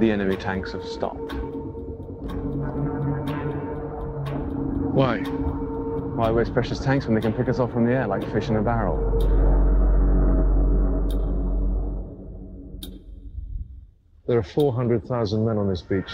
The enemy tanks have stopped. Why? Why waste precious tanks when they can pick us off from the air like fish in a barrel? There are 400,000 men on this beach.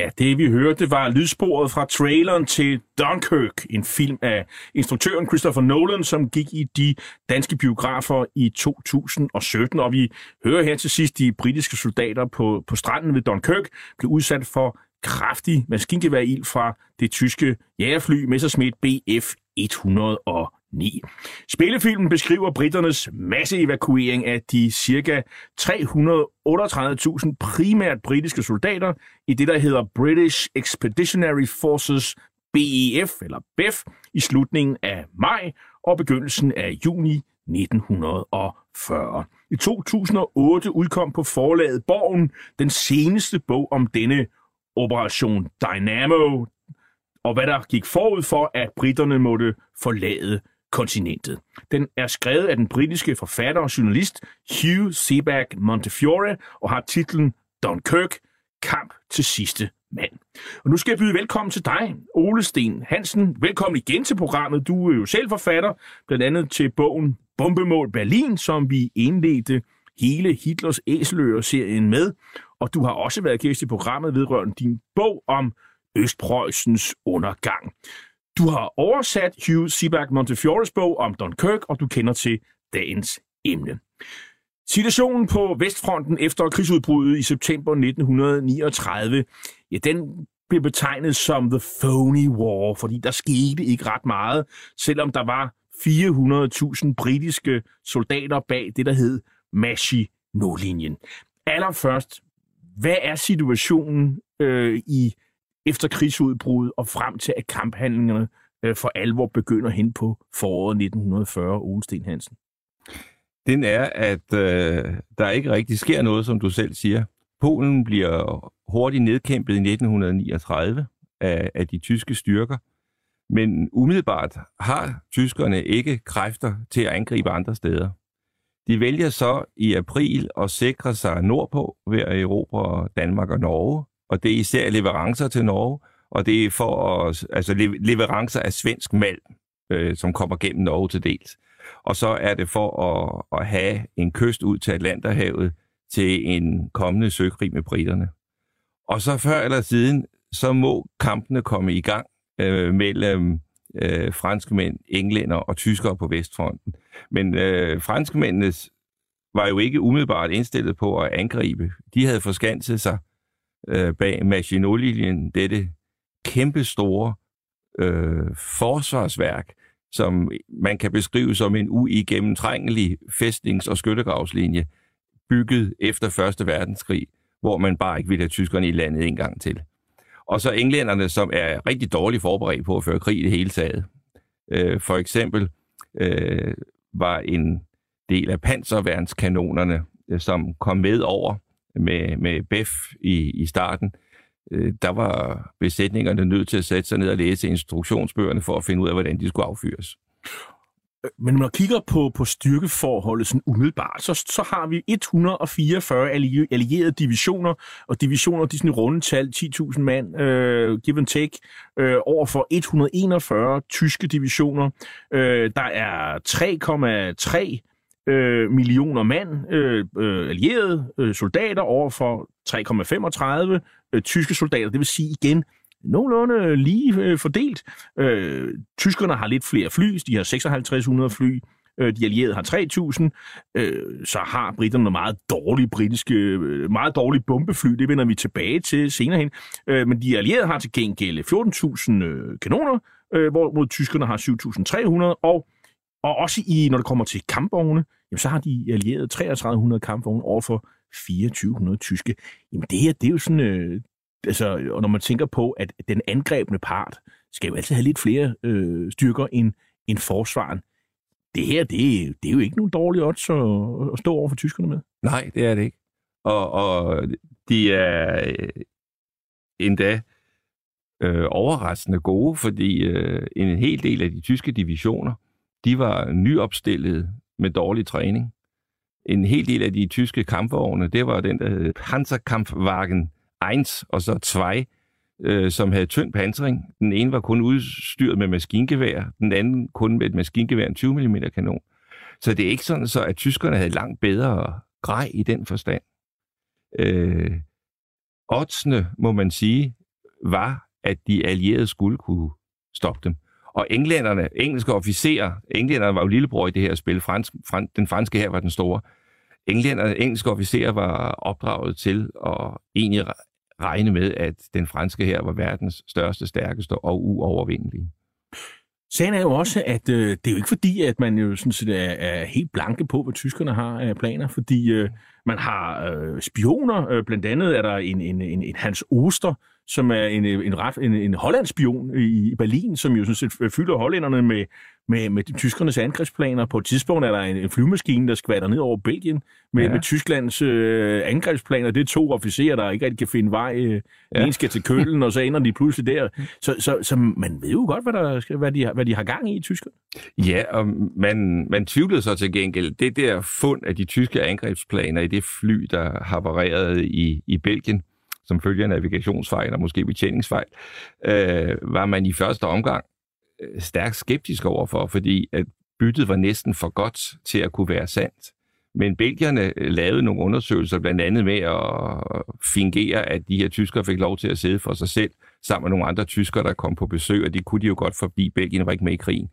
Ja, det vi hørte var lydsporet fra traileren til Dunkirk, en film af instruktøren Christopher Nolan, som gik i de danske biografer i 2017. Og vi hører her til sidst, de britiske soldater på, på stranden ved Dunkirk blev udsat for kraftig maskingeværild fra det tyske jægerfly Messerschmitt Bf 9. Spillefilmen beskriver britternes masseevakuering af de ca. 338.000 primært britiske soldater i det, der hedder British Expeditionary Forces BEF, eller BEF, i slutningen af maj og begyndelsen af juni 1940. I 2008 udkom på forlaget Borgen den seneste bog om denne Operation Dynamo, og hvad der gik forud for, at britterne måtte forlade kontinentet. Den er skrevet af den britiske forfatter og journalist Hugh Sebag Montefiore og har titlen Dunkirk, kamp til sidste mand. Og nu skal jeg byde velkommen til dig, Ole Sten Hansen. Velkommen igen til programmet. Du er jo selv forfatter, blandt andet til bogen Bombemål Berlin, som vi indledte hele Hitlers Æseløer-serien med. Og du har også været gæst i programmet vedrørende din bog om Østpreussens undergang. Du har oversat Hugh Sebag Montefiores bog om Dunkirk, og du kender til dagens emne. Situationen på Vestfronten efter krigsudbruddet i september 1939, ja, den blev betegnet som The Phony War, fordi der skete ikke ret meget, selvom der var 400.000 britiske soldater bag det, der hed Maginot-linjen. Allerførst, hvad er situationen øh, i efter krigsudbruddet og frem til, at kamphandlingerne øh, for alvor begynder hen på foråret 1940, Ole Sten Hansen? Den er, at øh, der ikke rigtig sker noget, som du selv siger. Polen bliver hurtigt nedkæmpet i 1939 af, af de tyske styrker, men umiddelbart har tyskerne ikke kræfter til at angribe andre steder. De vælger så i april at sikre sig nordpå ved at erobre Danmark og Norge, og det er især leverancer til Norge, og det er for at, altså leverancer af svensk malm, øh, som kommer gennem Norge til dels. Og så er det for at, at have en kyst ud til Atlanterhavet til en kommende søkrig med britterne. Og så før eller siden, så må kampene komme i gang øh, mellem øh, franskmænd, englænder og tyskere på Vestfronten. Men øh, franskmændenes var jo ikke umiddelbart indstillet på at angribe. De havde forskanset sig øh, bag Maginot-linjen, dette kæmpestore øh, forsvarsværk, som man kan beskrive som en uigennemtrængelig fæstnings- og skyttegravslinje bygget efter Første Verdenskrig, hvor man bare ikke ville have tyskerne i landet en gang til. Og så englænderne, som er rigtig dårligt forberedt på at føre krig i det hele taget. Øh, for eksempel øh, var en del af panserværnskanonerne, øh, som kom med over med, med BEF i, i starten, øh, der var besætningerne nødt til at sætte sig ned og læse instruktionsbøgerne for at finde ud af, hvordan de skulle affyres. Øh, men når man kigger på, på styrkeforholdet sådan umiddelbart, så, så har vi 144 allierede divisioner, og divisioner, de sådan runde tal, 10.000 mand, øh, give and take, øh, over for 141 tyske divisioner. Øh, der er 3,3 øh, millioner mand, øh, øh, allierede øh, soldater, over for 3,35 øh, tyske soldater. Det vil sige igen, nogenlunde lige øh, fordelt. Øh, tyskerne har lidt flere fly, de har 5600 fly, øh, de allierede har 3000, øh, så har britterne nogle meget dårlige britiske, øh, meget dårlige bombefly, det vender vi tilbage til senere hen. Øh, men de allierede har til gengæld 14.000 øh, kanoner, øh, hvorimod tyskerne har 7.300, og og også i, når det kommer til kampvogne, jamen, så har de allierede 3300 kampvogne over for 2400 tyske. Jamen det her, det er jo sådan, øh, altså, og når man tænker på, at den angrebne part skal jo altid have lidt flere øh, styrker end, end forsvaren. Det her, det, det er jo ikke nogen dårlige odds at, at stå over for tyskerne med. Nej, det er det ikke. Og, og de er øh, endda øh, overraskende gode, fordi øh, en hel del af de tyske divisioner, de var nyopstillet med dårlig træning. En hel del af de tyske kampvogne, det var den, der Panzerkampfwagen 1 og så 2, øh, som havde tynd pansring. Den ene var kun udstyret med maskingevær, den anden kun med et maskingevær en 20 mm kanon. Så det er ikke sådan, så at tyskerne havde langt bedre grej i den forstand. Øh, oddsene, må man sige, var, at de allierede skulle kunne stoppe dem. Og englænderne, engelske officerer, englænderne var jo lillebror i det her spil, fransk, fran, den franske her var den store. Englænderne, engelske officerer var opdraget til at egentlig regne med, at den franske her var verdens største, stærkeste og uovervindelige. Sagen er jo også, at øh, det er jo ikke fordi, at man jo sådan set er, er helt blanke på, hvad tyskerne har af planer, fordi øh, man har øh, spioner. Øh, blandt andet er der en, en, en, en Hans Oster, som er en, en, ret, en, en hollandspion i Berlin, som jo sådan set fylder hollænderne med, med, med tyskernes angrebsplaner. På et tidspunkt er der en, en flyvemaskine, der skvatter ned over Belgien med, ja. med Tysklands øh, angrebsplaner. Det er to officerer, der ikke rigtig kan finde vej. Øh, ja. En skal til Køllen, og så ender de pludselig der. Så, så, så man ved jo godt, hvad, der, hvad, de, har, hvad de har gang i i Tyskland. Ja, og man, man tvivlede så til gengæld. Det der fund af de tyske angrebsplaner i det fly, der havarerede i, i Belgien, som følger navigationsfejl og måske betjeningsfejl, øh, var man i første omgang øh, stærkt skeptisk overfor, fordi at byttet var næsten for godt til at kunne være sandt. Men belgierne øh, lavede nogle undersøgelser, blandt andet med at fingere, at de her tyskere fik lov til at sidde for sig selv, sammen med nogle andre tyskere, der kom på besøg, og de kunne de jo godt forbi. Belgien var ikke med i krigen.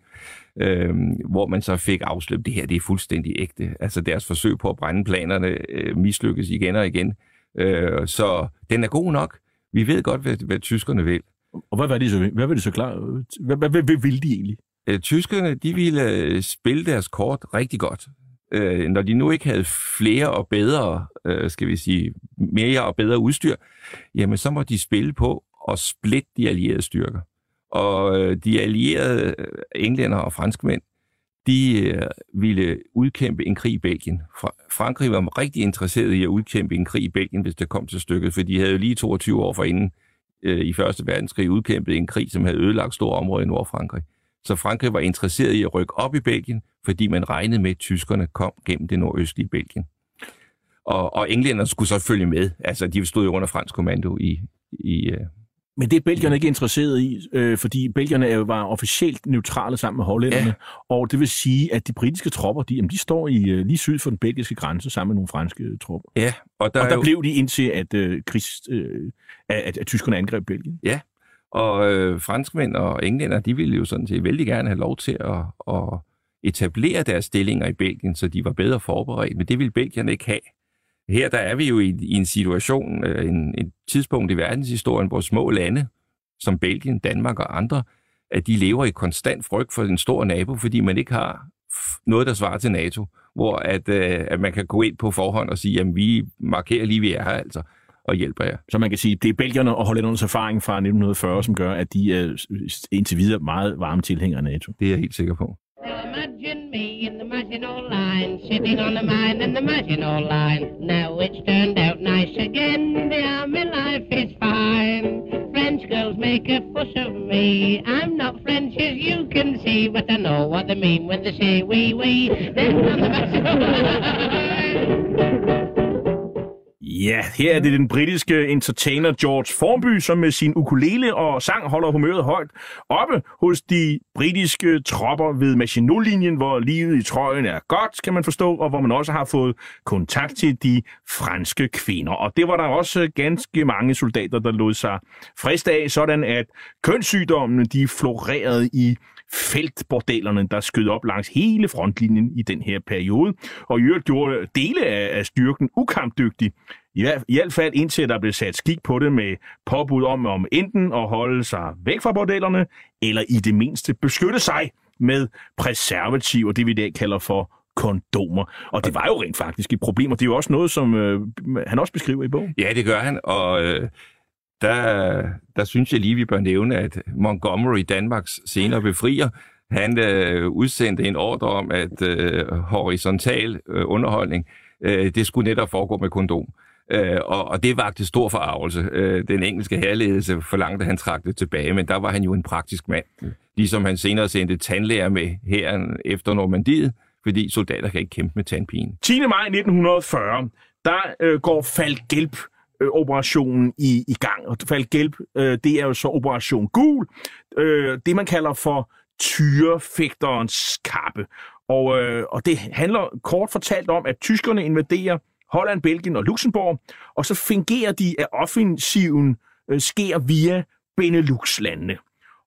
Øhm, hvor man så fik afsløret, det her det er fuldstændig ægte. Altså deres forsøg på at brænde planerne øh, mislykkes igen og igen. Øh, så den er god nok. Vi ved godt, hvad, hvad tyskerne vil. Og hvad var de så, hvad var de så klar? Hvad, hvad, hvad, hvad ville de egentlig? Øh, tyskerne, de ville øh, spille deres kort rigtig godt. Øh, når de nu ikke havde flere og bedre, øh, skal vi sige, mere og bedre udstyr, jamen så må de spille på at splitte de allierede styrker. Og øh, de allierede øh, englænder og franskmænd, de øh, ville udkæmpe en krig i Belgien. Frankrig var rigtig interesseret i at udkæmpe en krig i Belgien, hvis det kom til stykket, for de havde jo lige 22 år forinden øh, i Første Verdenskrig udkæmpet en krig, som havde ødelagt store områder i Nordfrankrig. Så Frankrig var interesseret i at rykke op i Belgien, fordi man regnede med, at tyskerne kom gennem det nordøstlige Belgien. Og, og englænderne skulle så følge med. Altså, de stod jo under fransk kommando i, i, øh, men det er belgierne ikke interesseret i, øh, fordi belgierne var officielt neutrale sammen med hollænderne, ja. og det vil sige, at de britiske tropper, de, jamen, de står i øh, lige syd for den belgiske grænse sammen med nogle franske tropper. Ja, og der, og der jo... blev de indtil, at, øh, krigs, øh, at, at tyskerne angreb Belgien. Ja, og øh, franskmænd og englænder, de ville jo sådan set vældig gerne have lov til at, at etablere deres stillinger i Belgien, så de var bedre forberedt, men det ville belgierne ikke have. Her der er vi jo i, i en situation, øh, en, en tidspunkt i verdenshistorien, hvor små lande, som Belgien, Danmark og andre, at de lever i konstant frygt for en stor nabo, fordi man ikke har noget, der svarer til NATO. hvor at, øh, at man kan gå ind på forhånd og sige, jamen vi markerer lige, vi er her altså, og hjælper jer. Så man kan sige, det er belgierne og hollændernes erfaring fra 1940, som gør, at de er indtil videre meget varme tilhængere af NATO. Det er jeg helt sikker på. Now imagine me in the Maginot Line, sitting on a mine in the Maginot Line. Now it's turned out nice again, the army life is fine. French girls make a fuss of me, I'm not French as you can see, but I know what they mean when they say wee wee. Then on the Maginot Line. Ja, her er det den britiske entertainer George Formby, som med sin ukulele og sang holder humøret højt oppe hos de britiske tropper ved Maginot-linjen, hvor livet i trøjen er godt, kan man forstå, og hvor man også har fået kontakt til de franske kvinder. Og det var der også ganske mange soldater, der lod sig friste af, sådan at kønssygdommene de florerede i feltbordellerne, der skød op langs hele frontlinjen i den her periode, og i øvrigt gjorde dele af, af styrken ukampdygtig. I, hvert, I hvert fald indtil der blev sat skik på det med påbud om, om enten at holde sig væk fra bordellerne, eller i det mindste beskytte sig med preservativer, det vi i dag kalder for kondomer. Og det var jo rent faktisk et problem, og det er jo også noget, som øh, han også beskriver i bogen. Ja, det gør han, og øh, der, der synes jeg lige, vi bør nævne, at Montgomery, Danmarks senere befrier, han øh, udsendte en ordre om, at øh, horisontal øh, underholdning, øh, det skulle netop foregå med kondom. Øh, og, og det vagte stor forarvelse. Øh, den engelske herledelse forlangte, at han trak det tilbage, men der var han jo en praktisk mand. Ligesom han senere sendte tandlæger med herren efter Normandiet, fordi soldater kan ikke kæmpe med tandpine. 10. maj 1940, der øh, går Falk-Gelb øh, operationen i, i gang. Og fald gælp, øh, det er jo så Operation Gul, øh, det man kalder for tyrefægterens kappe. Og, øh, og det handler kort fortalt om, at tyskerne invaderer Holland, Belgien og Luxembourg, og så fungerer de, at offensiven øh, sker via Benelux-landene.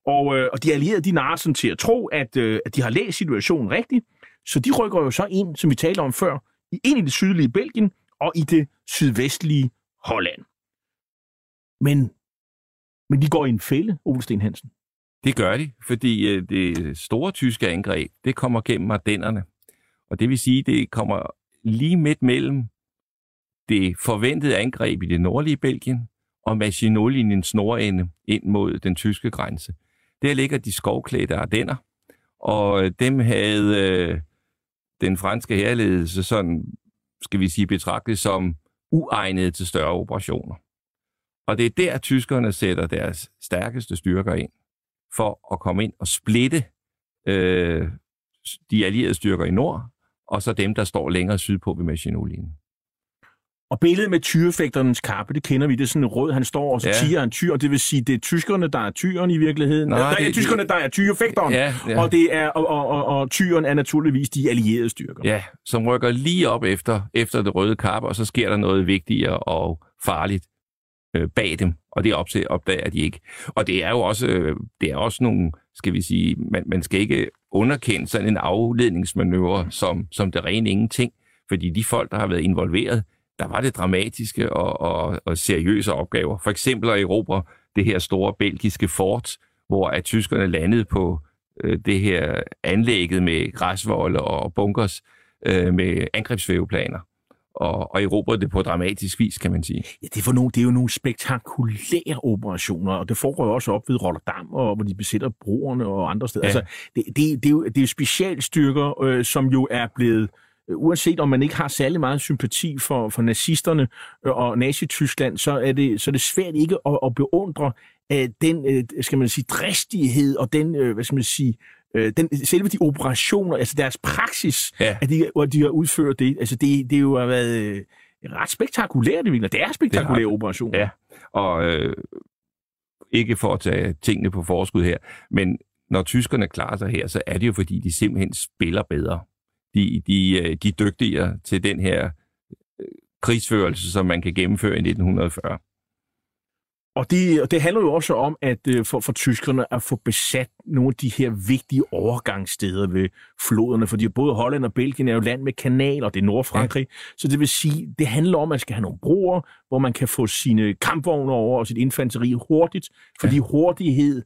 Og, øh, og de allierede, de narrer sådan til at tro, at, øh, at de har læst situationen rigtigt, så de rykker jo så ind, som vi talte om før, ind i det sydlige Belgien og i det sydvestlige Holland. Men, men de går i en fælde, Ole Sten Hansen. Det gør de, fordi øh, det store tyske angreb, det kommer gennem Ardennerne. Og det vil sige, det kommer lige midt mellem det forventede angreb i det nordlige Belgien og Maginot-linjens nordende ind mod den tyske grænse. Der ligger de skovklædte Ardenner, og øh, dem havde øh, den franske herledelse sådan, skal vi sige, betragtet som uegnede til større operationer. Og det er der, tyskerne sætter deres stærkeste styrker ind, for at komme ind og splitte øh, de allierede styrker i nord, og så dem, der står længere sydpå ved Maginot-linjen. Og billedet med tyrefægternes kappe, det kender vi. Det er sådan en rød, han står, og så ja. tiger han tyr, og det vil sige, det er tyskerne, der er tyren i virkeligheden. Nej, det, er tyskerne, der er tyrefægteren, ja, ja. og, det er, og, og, og, og tyren er naturligvis de allierede styrker. Ja, som rykker lige op efter, efter det røde kappe, og så sker der noget vigtigere og farligt øh, bag dem, og det opdager, opdager de ikke. Og det er jo også, øh, det er også nogle, skal vi sige, man, man skal ikke underkende sådan en afledningsmanøvre som, som det rene ingenting, fordi de folk, der har været involveret, der var det dramatiske og, og, og seriøse opgaver. For eksempel at erobre det her store belgiske fort, hvor at tyskerne landede på øh, det her anlægget med græsvolde og bunkers øh, med angrebsvæveplaner og, og erobrede det på dramatisk vis, kan man sige. Ja, det, er nogle, det er jo nogle spektakulære operationer, og det foregår jo også op ved Rotterdam, og hvor de besætter broerne og andre steder. Ja. Altså, det, det, det, er jo, det er jo specialstyrker, øh, som jo er blevet uanset om man ikke har særlig meget sympati for, for nazisterne øh, og Nazi-Tyskland, så er det, så er det svært ikke at, at beundre uh, den, skal man sige, dristighed og den, hvad skal man sige, den, selve de operationer, altså deres praksis, ja. at de, at de har udført det, altså det, det er jo har været ret spektakulært, det, det er spektakulære operationer. Ja, og øh, ikke for at tage tingene på forskud her, men når tyskerne klarer sig her, så er det jo fordi, de simpelthen spiller bedre de, de, øh, de er dygtigere til den her øh, krigsførelse, som man kan gennemføre i 1940. Og det, det handler jo også om, at øh, for, for tyskerne at få besat nogle af de her vigtige overgangssteder ved floderne, fordi både Holland og Belgien er jo land med kanaler, det er Nordfrankrig, ja. så det vil sige, det handler om, at man skal have nogle broer, hvor man kan få sine kampvogne over og sit infanteri hurtigt, fordi ja. hurtighed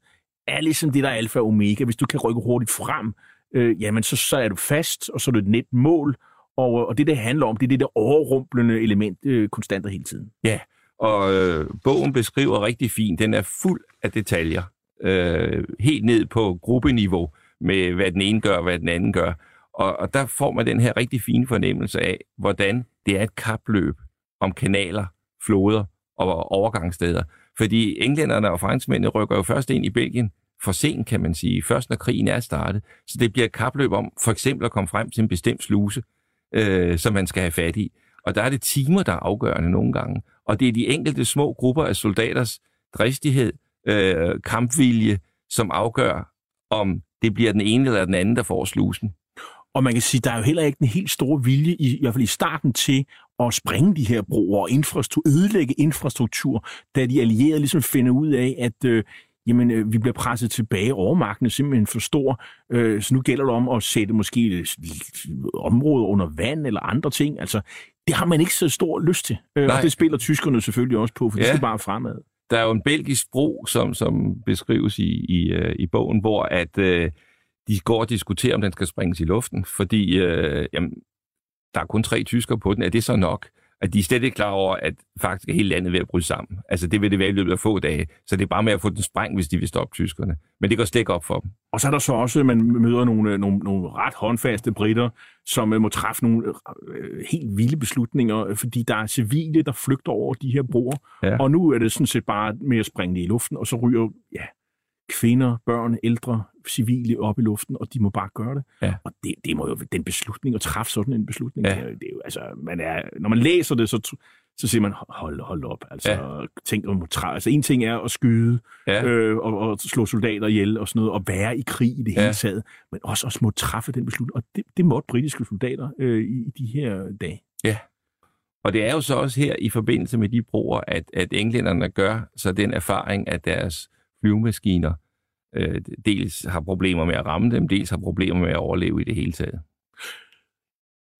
er ligesom det, der er alfa og omega. Hvis du kan rykke hurtigt frem, øh, jamen så, så er du fast, og så er du et net mål, Og, øh, og det, det handler om, det er det der overrumplende element øh, konstant og hele tiden. Ja, og øh, bogen beskriver rigtig fint. Den er fuld af detaljer. Øh, helt ned på gruppeniveau med, hvad den ene gør, hvad den anden gør. Og, og der får man den her rigtig fine fornemmelse af, hvordan det er et kapløb om kanaler, floder og overgangssteder. Fordi englænderne og franskmændene rykker jo først ind i Belgien for sent, kan man sige, først når krigen er startet. Så det bliver et kapløb om for eksempel at komme frem til en bestemt sluse, øh, som man skal have fat i. Og der er det timer, der er afgørende nogle gange. Og det er de enkelte små grupper af soldaters dristighed, øh, kampvilje, som afgør, om det bliver den ene eller den anden, der får slusen. Og man kan sige, der er jo heller ikke en helt stor vilje, i, i hvert fald i starten, til at sprænge de her broer og infrastruktur, ødelægge infrastruktur, da de allierede ligesom finder ud af, at øh, jamen, øh, vi bliver presset tilbage, overmagten er simpelthen for stor, øh, så nu gælder det om at sætte måske områder under vand eller andre ting. Altså, det har man ikke så stor lyst til, øh, og det spiller tyskerne selvfølgelig også på, for ja. det skal bare fremad. Der er jo en belgisk bro, som, som beskrives i, i, øh, i bogen, hvor at øh, de går og diskuterer, om den skal springes i luften, fordi øh, jamen, der er kun tre tyskere på den. Er det så nok? At de er slet ikke klar over, at faktisk er hele landet ved at bryde sammen. Altså det vil det være i løbet af få dage. Så det er bare med at få den sprængt, hvis de vil stoppe tyskerne. Men det går stik op for dem. Og så er der så også, at man møder nogle, nogle, nogle ret håndfaste britter, som må træffe nogle øh, helt vilde beslutninger, fordi der er civile, der flygter over de her broer. Ja. Og nu er det sådan set bare med at springe i luften, og så ryger ja, kvinder, børn, ældre, civile op i luften, og de må bare gøre det. Ja. Og det, det må jo den beslutning, at træffe sådan en beslutning, ja. det, det er jo, altså, man er, når man læser det, så, så siger man, hold, hold op. Altså, ja. tænk om altså, en ting er at skyde ja. øh, og, og slå soldater ihjel og sådan noget, og være i krig i det ja. hele taget, men også at må træffe den beslutning. Og det, det måtte britiske soldater øh, i, i de her dage. Ja. Og det er jo så også her i forbindelse med de broer, at, at englænderne gør så den erfaring, at deres flyvemaskiner øh, dels har problemer med at ramme dem, dels har problemer med at overleve i det hele taget.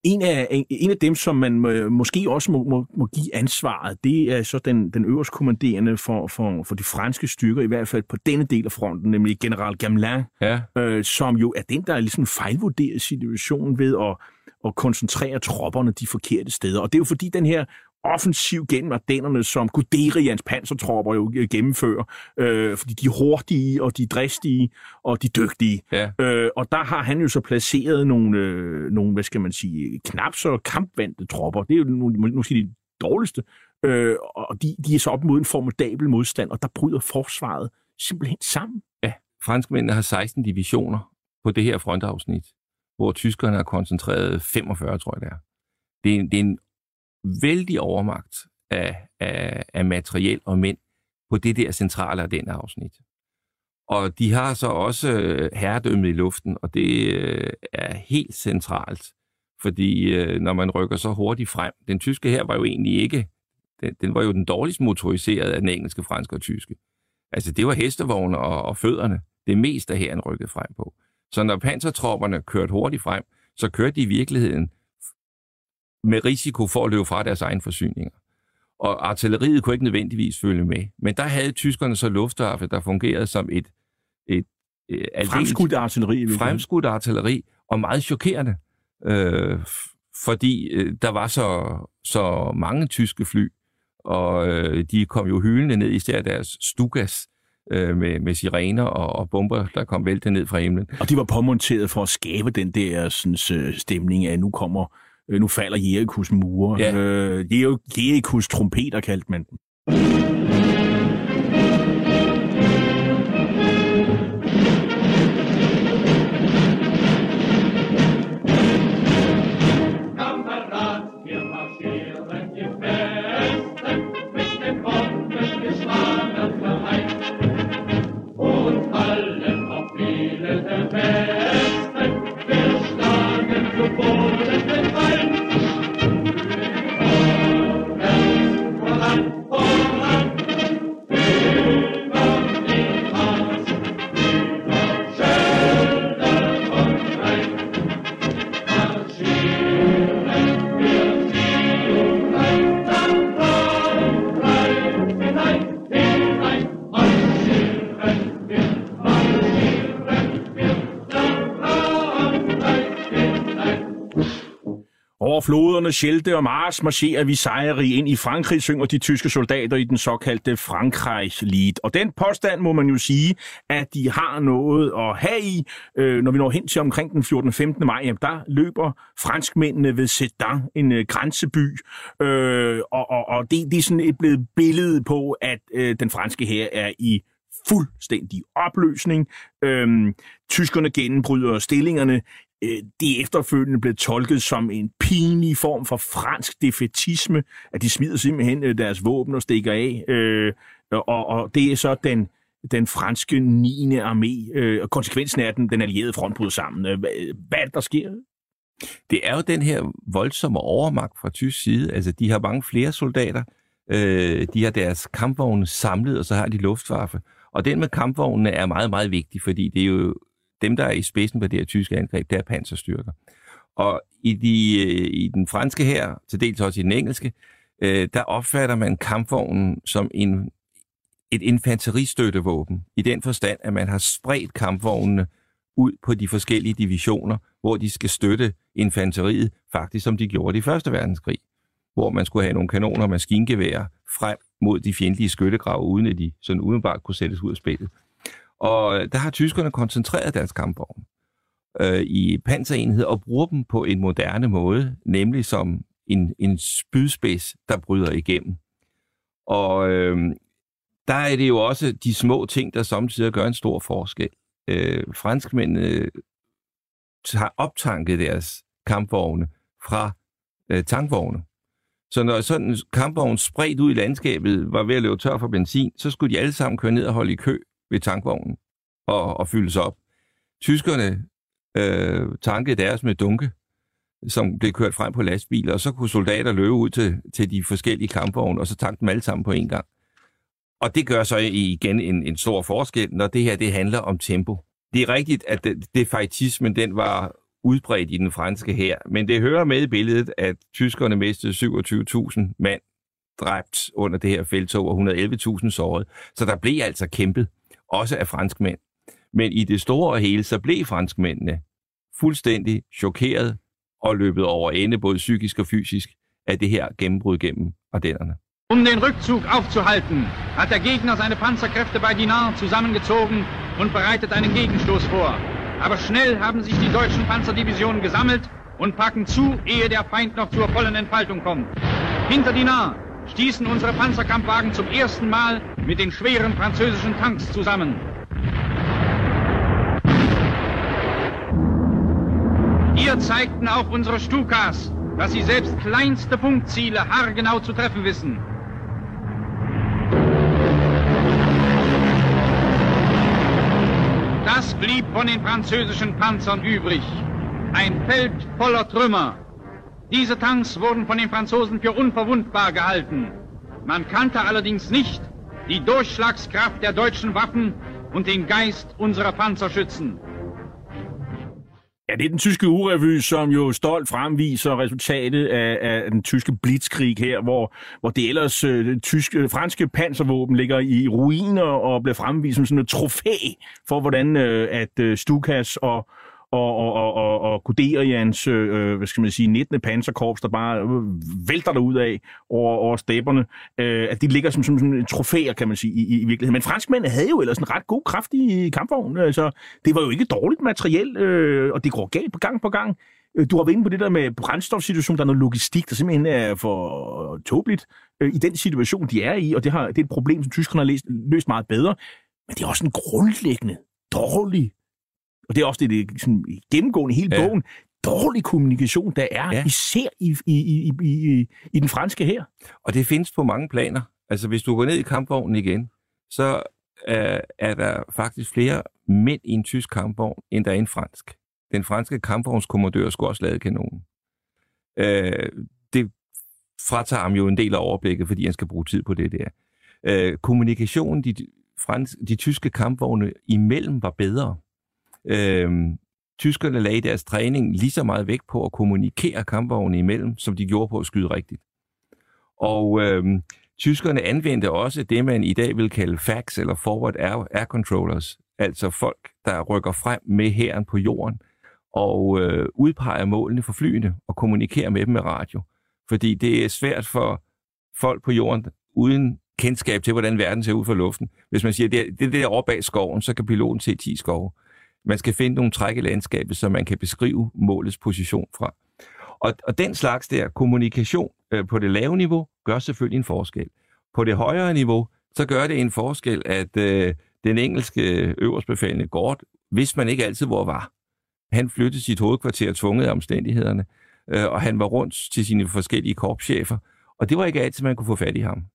En af, en af dem, som man måske også må, må, må give ansvaret, det er så den, den øverst kommanderende for, for, for de franske styrker, i hvert fald på denne del af fronten, nemlig general Gamelin, ja. øh, som jo er den, der er ligesom fejlvurderet situationen ved at, at koncentrere tropperne de forkerte steder. Og det er jo fordi den her offensiv gennem Ardennerne, som Guderians pansertropper jo gennemfører, øh, fordi de er hurtige, og de er dristige, og de er dygtige. Ja. Øh, og der har han jo så placeret nogle, øh, nogle, hvad skal man sige, knap så kampvandte tropper. Det er jo måske de dårligste. Øh, og de, de er så op mod en formidabel modstand, og der bryder forsvaret simpelthen sammen. Ja, franskmændene har 16 divisioner på det her frontafsnit, hvor tyskerne har koncentreret 45, tror jeg det er. Det er, det er en vældig overmagt af, af, af materiel og mænd på det der centrale af den afsnit. Og de har så også øh, herredømmet i luften, og det øh, er helt centralt, fordi øh, når man rykker så hurtigt frem, den tyske her var jo egentlig ikke, den, den var jo den dårligst motoriserede af den engelske, franske og tyske. Altså det var hestevogne og, og fødderne, det meste af herren rykkede frem på. Så når pansertropperne kørte hurtigt frem, så kørte de i virkeligheden med risiko for at løbe fra deres egne forsyninger. Og artilleriet kunne ikke nødvendigvis følge med. Men der havde tyskerne så luftwaffe, der fungerede som et, et, et fremskudt artilleri. Fremskudt artilleri, og meget chokerende. Øh, fordi øh, der var så, så mange tyske fly, og øh, de kom jo hylende ned, især deres Stugas, øh, med, med sirener og, og bomber, der kom væltet ned fra himlen. Og de var påmonteret for at skabe den der sådan, stemning af, at nu kommer Øh, nu falder Jerichos mure. Ja. Øh, Jerichos trompeter kaldte man dem. Floderne Schelte og Mars marcherer vi sejrige ind i Frankrig, synger de tyske soldater i den såkaldte Frankreichlied Og den påstand må man jo sige, at de har noget at have i. Øh, når vi når hen til omkring den 14. 15. maj, jamen, der løber franskmændene ved Sedan, en øh, grænseby. Øh, og og, og det, det er sådan et blevet billede på, at øh, den franske her er i fuldstændig opløsning. Øhm, tyskerne gennembryder stillingerne. Øh, det efterfølgende blev tolket som en pinlig form for fransk defetisme, at de smider simpelthen øh, deres våben og stikker af. Øh, og, og det er så den, den franske 9. armé, øh, og konsekvensen er, at den, den allierede front bryder sammen. Øh, hvad, hvad er det, der sker? Det er jo den her voldsomme overmagt fra tysk side. Altså, de har mange flere soldater. Øh, de har deres kampvogne samlet, og så har de luftwaffe. Og den med kampvognene er meget, meget vigtig, fordi det er jo dem, der er i spidsen på det her tyske angreb, det er panserstyrker. Og i, de, øh, i den franske her, til dels også i den engelske, øh, der opfatter man kampvognen som en, et infanteristøttevåben, i den forstand, at man har spredt kampvognene ud på de forskellige divisioner, hvor de skal støtte infanteriet, faktisk som de gjorde i Første Verdenskrig, hvor man skulle have nogle kanoner og maskingeværer frem mod de fjendtlige skyttegrave, uden at de sådan udenbart kunne sættes ud af spillet. Og øh, der har tyskerne koncentreret deres kampvogne øh, i panserenhed og bruger dem på en moderne måde, nemlig som en, en spydspids, der bryder igennem. Og øh, der er det jo også de små ting, der samtidig gør en stor forskel. Øh, franskmændene øh, har optanket deres kampvogne fra øh, tankvogne. Så når sådan en kampvogn spredt ud i landskabet var ved at løbe tør for benzin, så skulle de alle sammen køre ned og holde i kø ved tankvognen og, og fyldes op. Tyskerne øh, tankede deres med dunke, som blev kørt frem på lastbiler, og så kunne soldater løbe ud til, til de forskellige kampvogne, og så tanke dem alle sammen på en gang. Og det gør så igen en, en stor forskel, når det her det handler om tempo. Det er rigtigt, at det, det feitismen, den var udbredt i den franske her, men det hører med i billedet, at tyskerne mistede 27.000 mand dræbt under det her feltog, og 111.000 såret. Så der blev altså kæmpet, også af franskmænd. Men i det store og hele, så blev franskmændene fuldstændig chokeret og løbet over ende, både psykisk og fysisk, af det her gennembrud gennem Ardennerne. Um den Rückzug aufzuhalten, hat der Gegner seine Panzerkräfte bei Dinard zusammengezogen und bereitet einen Gegenstoß vor. Aber schnell haben sich die deutschen Panzerdivisionen gesammelt und packen zu, ehe der Feind noch zur vollen Entfaltung kommt. Hinter Dinard stießen unsere Panzerkampfwagen zum ersten Mal mit den schweren französischen Tanks zusammen. Hier zeigten auch unsere Stukas, dass sie selbst kleinste Punktziele haargenau zu treffen wissen. Das blieb von den französischen Panzern übrig. Ein Feld voller Trümmer. Diese Tanks wurden von den Franzosen für unverwundbar gehalten. Man kannte allerdings nicht die Durchschlagskraft der deutschen Waffen und den Geist unserer Panzerschützen. Ja, det er den tyske urevy, som jo stolt fremviser resultatet af, af den tyske blitzkrig her, hvor, hvor det ellers øh, tyske, franske panservåben ligger i ruiner og bliver fremvist som sådan et trofæ for, hvordan øh, at øh, Stukas og, og, og, og, og, og Guderians, øh, øh hvad skal man sige, 19. panserkorps, der bare øh, vælter der ud af over, over stepperne, øh, at de ligger som, som, som en trofæer, kan man sige, i, i virkeligheden. Men franskmændene havde jo ellers en ret god, kraftig kampvogn. Altså, det var jo ikke dårligt materiel, øh, og det går galt på gang på gang. Øh, du har været inde på det der med brændstofsituation, der er noget logistik, der simpelthen er for tåbeligt øh, i den situation, de er i, og det, har, det er et problem, som tyskerne har læst, løst meget bedre. Men det er også en grundlæggende dårlig og det er også det, det sådan, gennemgående hele ja. bogen, dårlig kommunikation, der er, ja. især i, i, i, i, i den franske her. Og det findes på mange planer. Altså, hvis du går ned i kampvognen igen, så er, er der faktisk flere mænd i en tysk kampvogn, end der er en fransk. Den franske kampvognskommandør skulle også lade kanonen. Øh, det fratager ham jo en del af overblikket, fordi han skal bruge tid på det der. Øh, kommunikationen, de, frans, de tyske kampvogne imellem var bedre. Øh, tyskerne lagde deres træning lige så meget vægt på at kommunikere kampvogne imellem, som de gjorde på at skyde rigtigt. Og øh, tyskerne anvendte også det, man i dag vil kalde fax eller Forward Air, Air Controllers, altså folk, der rykker frem med hæren på jorden, og øh, udpeger målene for flyene og kommunikerer med dem med radio. Fordi det er svært for folk på jorden uden kendskab til, hvordan verden ser ud fra luften. Hvis man siger, det er det der over bag skoven, så kan piloten se 10 skove. Man skal finde nogle træk i landskabet, så man kan beskrive målets position fra. Og, og den slags der kommunikation øh, på det lave niveau gør selvfølgelig en forskel. På det højere niveau, så gør det en forskel, at øh, den engelske øverstbefalende Gord, hvis man ikke altid hvor var, han flyttede sit hovedkvarter tvunget af omstændighederne, øh, og han var rundt til sine forskellige korpschefer, og det var ikke altid, man kunne få fat i ham.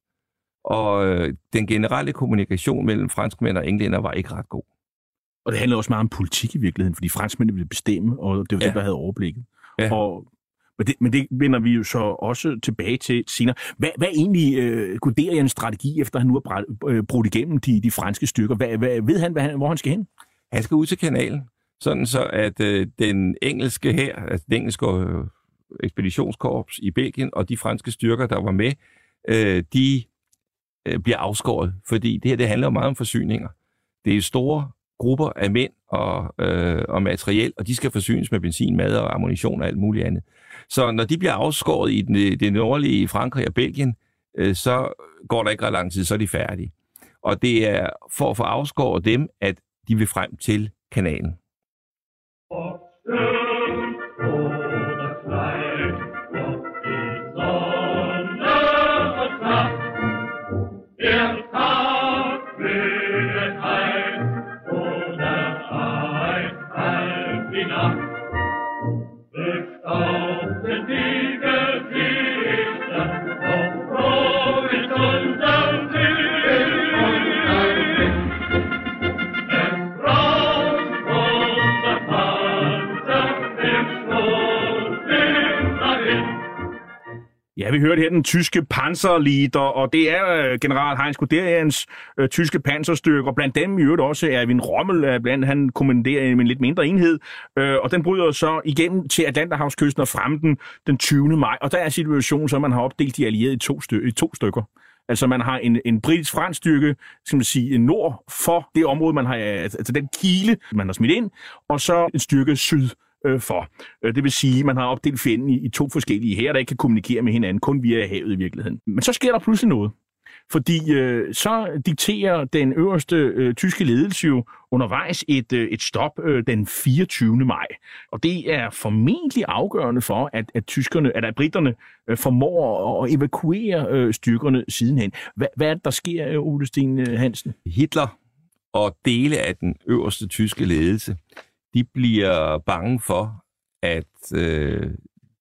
Og øh, den generelle kommunikation mellem franskmænd og englænder var ikke ret god. Og det handler også meget om politik i virkeligheden, fordi franskmændene ville bestemme, og det var ja. det, der havde overblikket. Ja. Og, men, det, men det vender vi jo så også tilbage til senere. Hvad, hvad egentlig øh, en strategi, efter han nu har brudt, øh, brudt igennem de, de franske styrker? Hvad, hvad, ved han, hvad han, hvor han skal hen? Han skal ud til kanalen, sådan så at øh, den engelske her, altså den engelske øh, ekspeditionskorps i Belgien og de franske styrker, der var med, øh, de øh, bliver afskåret, fordi det her det handler meget om forsyninger. Det er store grupper af mænd og, øh, og materiel, og de skal forsynes med benzin, mad og ammunition og alt muligt andet. Så når de bliver afskåret i den, øh, det nordlige Frankrig og Belgien, øh, så går der ikke ret lang tid, så er de færdige. Og det er for at få afskåret dem, at de vil frem til kanalen. Øh, Ja, vi hørte her den tyske panserleader, og det er øh, general Heinz Guderians øh, tyske panserstyrker. Blandt dem i øvrigt også Erwin Rommel, blandt han kommanderer en lidt mindre enhed, øh, og den bryder så igennem til Atlanterhavskysten og frem den, den 20. maj. Og der er situationen, så man har opdelt de allierede i to, sty- i to stykker. Altså man har en, en britisk-fransk styrke, skal man sige, nord for det område, man har, altså, altså den kile, man har smidt ind, og så en styrke syd øh, for. Øh, det vil sige, at man har opdelt fjenden i, i to forskellige her, der ikke kan kommunikere med hinanden, kun via havet i virkeligheden. Men så sker der pludselig noget. Fordi øh, så dikterer den øverste øh, tyske ledelse jo undervejs et, øh, et stop øh, den 24. maj. Og det er formentlig afgørende for, at, at tyskerne, at, at britterne øh, formår at evakuere øh, styrkerne sidenhen. Hvad, hvad er det, der sker, øh, Ole Sten øh, Hansen? Hitler og dele af den øverste tyske ledelse de bliver bange for, at øh,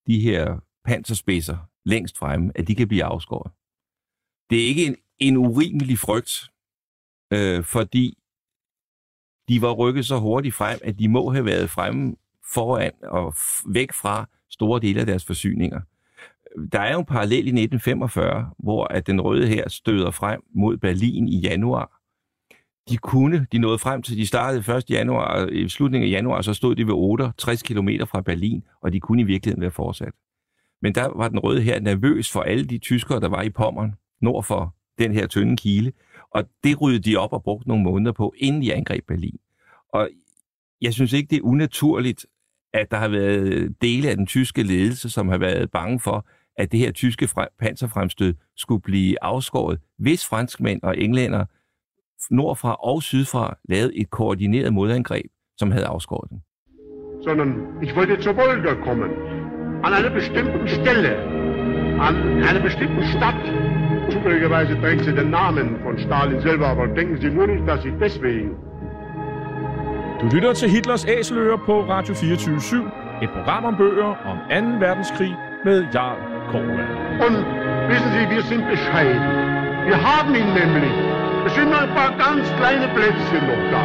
de her panserspidser længst fremme, at de kan blive afskåret. Det er ikke en, en urimelig frygt, øh, fordi de var rykket så hurtigt frem, at de må have været fremme foran og væk fra store dele af deres forsyninger. Der er jo en parallel i 1945, hvor at den røde her støder frem mod Berlin i januar, de kunne, de nåede frem til, de startede 1. januar, i slutningen af januar, så stod de ved 68 km fra Berlin, og de kunne i virkeligheden være fortsat. Men der var den røde her nervøs for alle de tyskere, der var i Pommern, nord for den her tynde kile, og det ryddede de op og brugte nogle måneder på, inden de angreb Berlin. Og jeg synes ikke, det er unaturligt, at der har været dele af den tyske ledelse, som har været bange for, at det her tyske panserfremstød skulle blive afskåret, hvis franskmænd og englænder nordfra og sydfra lavede et koordineret modangreb, som havde afskåret den. Sondern ich wollte zur Wolga kommen. An einer bestimmten Stelle, an einer bestimmten Stadt. Zufälligerweise trägt sie den Namen von Stalin selber, aber denken Sie nur nicht, dass ich deswegen. Du lytter til Hitlers Æseløer på Radio 24 /7. Et program om bøger om 2. verdenskrig med Jarl Korvald. Und wissen Sie, wir sind bescheiden. Wir haben ihn nämlich Es sind noch ein paar ganz kleine Plätzchen noch da.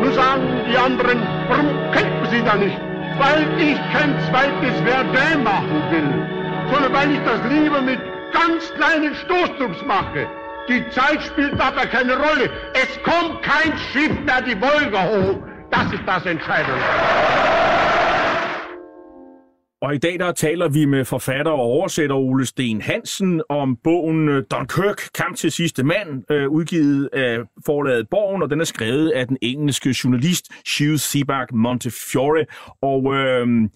Nun sagen die anderen, warum kämpfen Sie da nicht? Weil ich kein zweites Verdun machen will, sondern weil ich das lieber mit ganz kleinen Stoßdrucks mache. Die Zeit spielt dabei keine Rolle. Es kommt kein Schiff mehr die Wolga hoch. Das ist das Entscheidende. Og i dag der taler vi med forfatter og oversætter Ole Sten Hansen om bogen Don Dunkirk, Kamp til sidste mand, øh, udgivet af forlaget Borgen, og den er skrevet af den engelske journalist Hugh Sebag Montefiore. Og øh,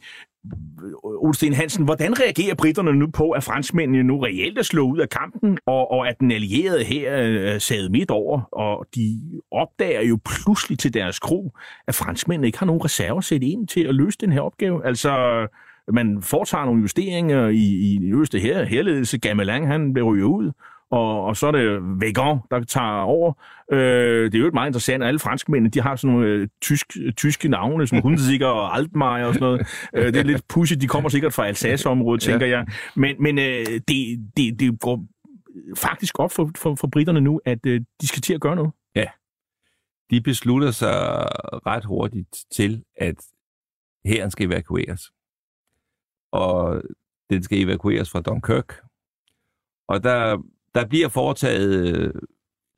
Ole Sten Hansen, hvordan reagerer britterne nu på, at franskmændene nu reelt er slået ud af kampen, og, og at den allierede her er sad midt over, og de opdager jo pludselig til deres kro, at franskmændene ikke har nogen reserver sat sætte ind til at løse den her opgave. Altså, man foretager nogle justeringer i, i øverste her, herledelse. Gamelang, han bliver ryger ud, og, og så er det Vegan, der tager over. Øh, det er jo et meget interessant, alle franskmænd, de har sådan nogle øh, tysk, tyske navne, som Hunziker og Altmaier og sådan noget. Øh, det er lidt pushy, de kommer sikkert fra Alsace-området, tænker ja. jeg. Men, men øh, det, det, det går faktisk op for, for, for britterne nu, at øh, de skal til at gøre noget. Ja. De beslutter sig ret hurtigt til, at hæren skal evakueres og den skal evakueres fra Dunkirk. Og der, der bliver foretaget øh,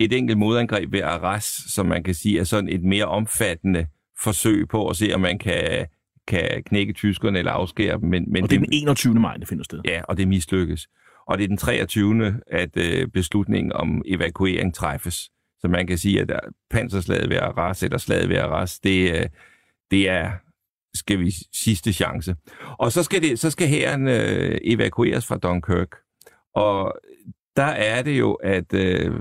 et enkelt modangreb ved Arras, som man kan sige er sådan et mere omfattende forsøg på at se, om man kan, kan knække tyskerne eller afskære dem. Men, men og det er den 21. maj, det finder sted. Ja, og det mislykkes. Og det er den 23. at øh, beslutningen om evakuering træffes. Så man kan sige, at der, panserslaget ved Arras eller slaget ved Arras, det, øh, det er skal vi sidste chance. Og så skal, det, så skal hæren øh, evakueres fra Dunkirk. Og der er det jo, at øh,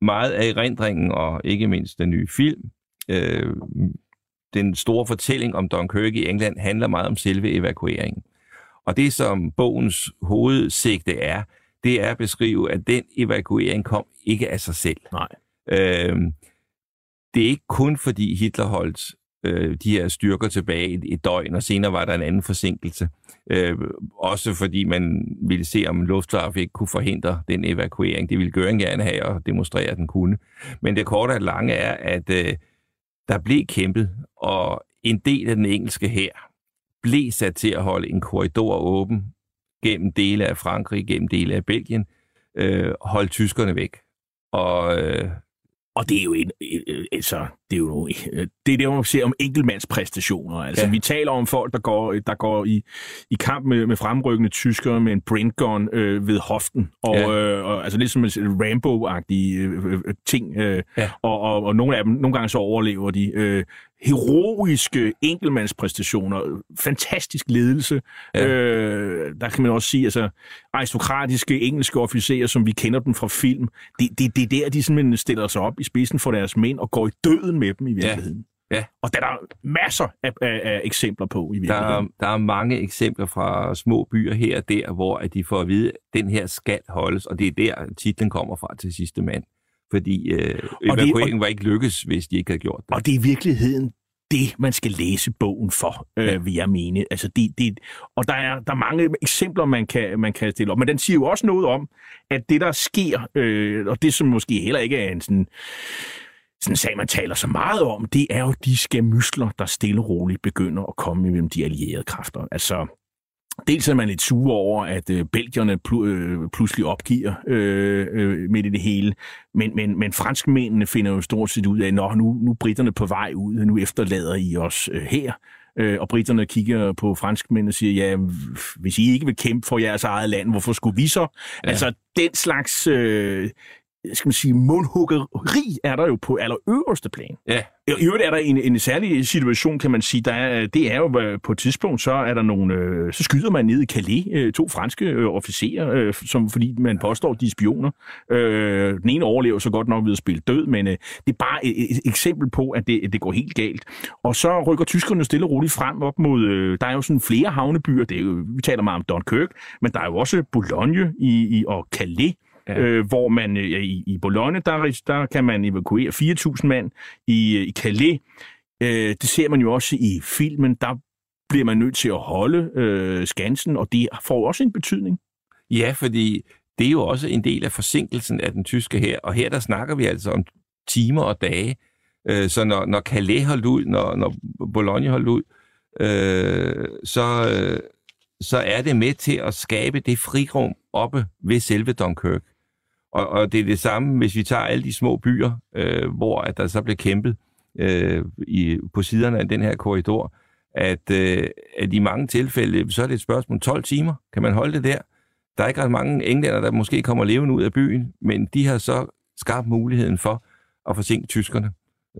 meget af erindringen, og ikke mindst den nye film, øh, den store fortælling om Dunkirk i England, handler meget om selve evakueringen. Og det, som bogens hovedsigte er, det er at beskrive, at den evakuering kom ikke af sig selv. Nej. Øh, det er ikke kun fordi Hitler holdt øh, de her styrker tilbage et, et døgn, og senere var der en anden forsinkelse. Øh, også fordi man ville se, om Luftwaffe ikke kunne forhindre den evakuering. Det ville Göring gerne have og demonstrere, at den kunne. Men det korte og lange er, at øh, der blev kæmpet, og en del af den engelske hær blev sat til at holde en korridor åben gennem dele af Frankrig, gennem dele af Belgien, øh, holde tyskerne væk. Og øh, og det er jo en, altså, det er jo det er det, man ser om enkeltmandspræstationer. Altså, ja. vi taler om folk, der går, der går i, i kamp med, med fremrykkende tyskere med en Brentgun øh, ved hoften. Og, ja. øh, og altså lidt som en Rambo-agtige øh, øh, ting. Øh, ja. og, og, og nogle af dem, nogle gange så overlever de. Øh, heroiske enkeltmandspræstationer, fantastisk ledelse. Ja. Øh, der kan man også sige, altså aristokratiske engelske officerer, som vi kender dem fra film, det, det, det er der, de simpelthen stiller sig op i spidsen for deres mænd og går i døden med dem i virkeligheden. Ja. Ja. Og der er masser af, af, af eksempler på i virkeligheden. Der er, der er mange eksempler fra små byer her og der, hvor at de får at vide, at den her skal holdes, og det er der, titlen kommer fra til sidste mand fordi øh, evakueringen var ikke lykkes, hvis de ikke havde gjort det. Og det er i virkeligheden det, man skal læse bogen for, øh, ja. vil jeg mene. Altså det, det, og der er, der er mange eksempler, man kan, man kan stille op. Men den siger jo også noget om, at det, der sker, øh, og det, som måske heller ikke er en sådan, sådan en sag, man taler så meget om, det er jo de skamysler, der stille og roligt begynder at komme imellem de allierede kræfter. Altså, Dels er man lidt sur over, at øh, belgierne pl- øh, pludselig opgiver øh, øh, midt i det hele, men, men, men franskmændene finder jo stort set ud af, at nu, nu er britterne på vej ud, nu efterlader I os øh, her. Øh, og britterne kigger på franskmændene og siger, ja, hvis I ikke vil kæmpe for jeres eget land, hvorfor skulle vi så? Ja. Altså, den slags øh, skal man sige, mundhuggeri er der jo på allerøverste plan. Ja. I øvrigt er der en, en særlig situation, kan man sige, der er, det er jo på et tidspunkt, så er der nogle, øh, så skyder man ned i Calais øh, to franske øh, officerer, øh, som, fordi man påstår, at de er spioner. Øh, den ene overlever så godt nok ved at spille død, men øh, det er bare et, et eksempel på, at det, det går helt galt. Og så rykker tyskerne stille og roligt frem op mod, øh, der er jo sådan flere havnebyer, det er jo, vi taler meget om Dunkirk, men der er jo også Boulogne i, i, og Calais, ja. øh, hvor man øh, i, i Bologna, der, der kan man evakuere 4.000 mand. I, i Calais, øh, det ser man jo også i filmen, der bliver man nødt til at holde øh, skansen, og det får også en betydning. Ja, fordi det er jo også en del af forsinkelsen af den tyske her, og her der snakker vi altså om timer og dage. Øh, så når, når Calais holdt ud, når, når Bologna holdt ud, øh, så, øh, så er det med til at skabe det frirum oppe ved selve Dunkirk. Og, og det er det samme, hvis vi tager alle de små byer, øh, hvor at der så bliver kæmpet øh, i, på siderne af den her korridor, at, øh, at i mange tilfælde, så er det et spørgsmål 12 timer. Kan man holde det der? Der er ikke ret mange englænder, der måske kommer levende ud af byen, men de har så skabt muligheden for at forsinke tyskerne,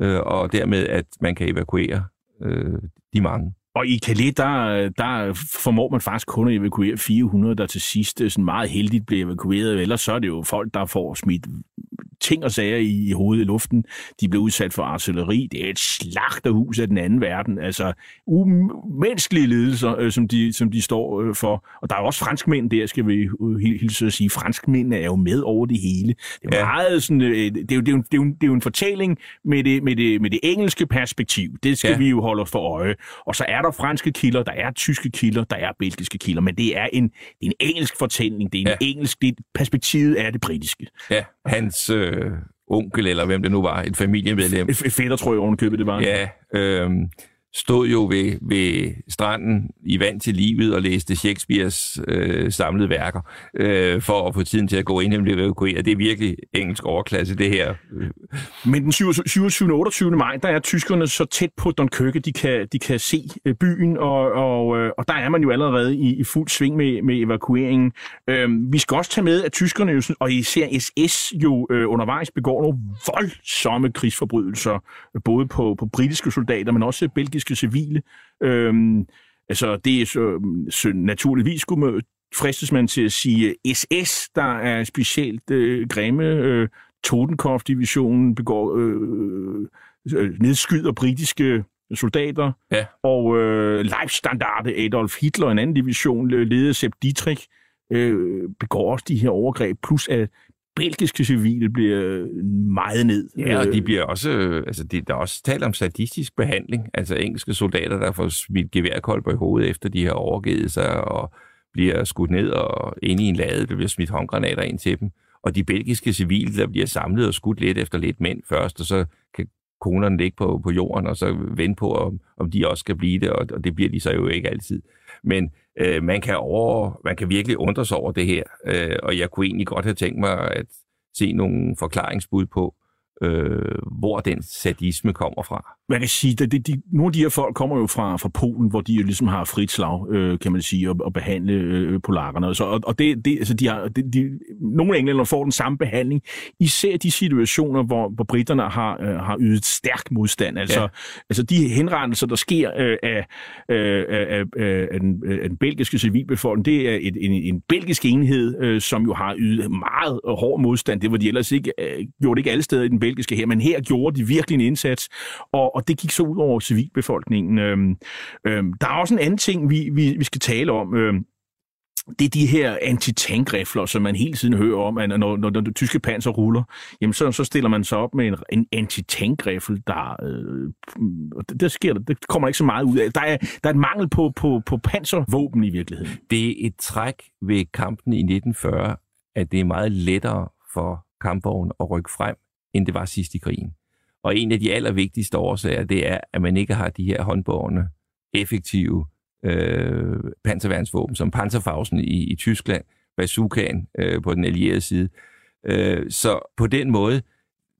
øh, og dermed, at man kan evakuere øh, de mange. Og i Calais, der, der formår man faktisk kun at evakuere 400, der til sidst øh, sådan meget heldigt bliver evakueret. Ellers så er det jo folk, der får smidt ting og sager i, i hovedet i luften. De blev udsat for artilleri. Det er et slagterhus af den anden verden. Altså umenneskelige lidelser, øh, som, de, som de står øh, for. Og der er også franskmænd der, skal vi hilse at sige. Franskmændene er jo med over det hele. Det er, ja. meget sådan, øh, det, er jo, det, er jo, det, er jo, det er jo en fortælling med det, med det, med det engelske perspektiv. Det skal ja. vi jo holde os for øje. Og så er der franske kilder, der er tyske kilder, der er belgiske kilder. Men det er en, det er en engelsk fortælling. Det er en ja. engelsk, det, perspektivet er det britiske. Ja, hans... Øh onkel, eller hvem det nu var, et familiemedlem. Et fætter, tror jeg, ovenkøbet det var. Ja, øh, stod jo ved, ved stranden i vand til livet og læste Shakespeares øh, samlede værker, øh, for at få tiden til at gå ind og blive evakueret. Det er virkelig engelsk overklasse, det her. Men den 27. og 28. maj, der er tyskerne så tæt på Dunkirke, de kan, de kan se øh, byen, og, og, øh, og der er man jo allerede i, i fuld sving med, med evakueringen. Øh, vi skal også tage med, at tyskerne, jo, og især SS, jo øh, undervejs begår nogle voldsomme krigsforbrydelser, både på, på britiske soldater, men også belgiske civile. Øh, altså, det er så, øhm, så naturligvis skulle man, fristes man til at sige SS, der er specielt øh, grimme. Øh, Totenkopf-divisionen begår øh, øh, øh nedskyder britiske soldater, ja. og øh, Leibstandarte Adolf Hitler, en anden division, ledet af Sepp Dietrich, øh, begår også de her overgreb, plus at belgiske civile bliver meget ned. Ja, og de bliver også, altså de, der er også talt om sadistisk behandling, altså engelske soldater, der får smidt geværkolber i hovedet, efter de har overgivet sig, og bliver skudt ned og ind i en lade, der bliver smidt håndgranater ind til dem. Og de belgiske civile, der bliver samlet og skudt lidt efter lidt mænd først, og så kan konerne ligge på, på jorden, og så vente på, om, om de også skal blive det, og, og det bliver de så jo ikke altid. Men øh, man, kan over, man kan virkelig undre sig over det her, øh, og jeg kunne egentlig godt have tænkt mig at se nogle forklaringsbud på, øh, hvor den sadisme kommer fra. Man kan sige, at det, de, nogle af de her folk kommer jo fra, fra Polen, hvor de jo ligesom har frit slag, øh, kan man sige, at, at behandle øh, polakkerne. Så, og, og det, det, altså de har, de, de, nogle englænder får den samme behandling, især de situationer, hvor, hvor britterne har, øh, har ydet stærk modstand. Altså, ja. altså de henrettelser, der sker øh, af, øh, af, af, af, den, af den belgiske civilbefolkning, det er et, en, en belgisk enhed, øh, som jo har ydet meget hård modstand. Det var de ellers ikke, øh, gjorde det ikke alle steder i den belgiske her, men her gjorde de virkelig en indsats, og, og det gik så ud over civilbefolkningen. Øhm, øhm, der er også en anden ting, vi, vi, vi skal tale om. Øhm, det er de her antitankrifler, som man hele tiden hører om, at når, når, når det tyske panser ruller, jamen så, så stiller man sig op med en, en antitankrifle, der, øh, der sker der, det kommer ikke så meget ud af. Der er, der er et mangel på, på, på panservåben i virkeligheden. Det er et træk ved kampen i 1940, at det er meget lettere for kampvognen at rykke frem, end det var sidst i krigen. Og en af de allervigtigste årsager, det er, at man ikke har de her håndborgende, effektive øh, panserværnsvåben, som Panzerfausen i, i Tyskland, bazookaen øh, på den allierede side. Øh, så på den måde,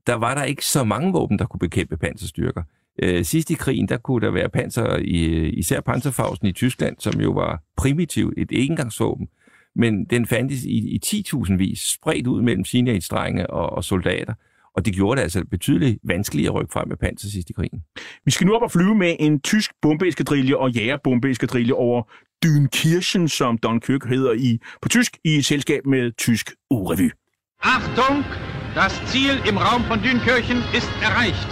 der var der ikke så mange våben, der kunne bekæmpe panserstyrker. Øh, sidst i krigen, der kunne der være panser, i, især Panzerfausen i Tyskland, som jo var primitivt et engangsvåben, men den fandtes i, i 10.000 vis, spredt ud mellem sine og, og soldater. Og det gjorde det altså betydeligt vanskeligere at rykke frem med panser sidst i krigen. Vi skal nu op og flyve med en tysk bombeeskadrille og jægerbombeeskadrille over Dünkirchen, som Dunkirk hedder i, på tysk, i selskab med tysk urevy. Achtung! Das Ziel im Raum von Dünkirchen ist erreicht.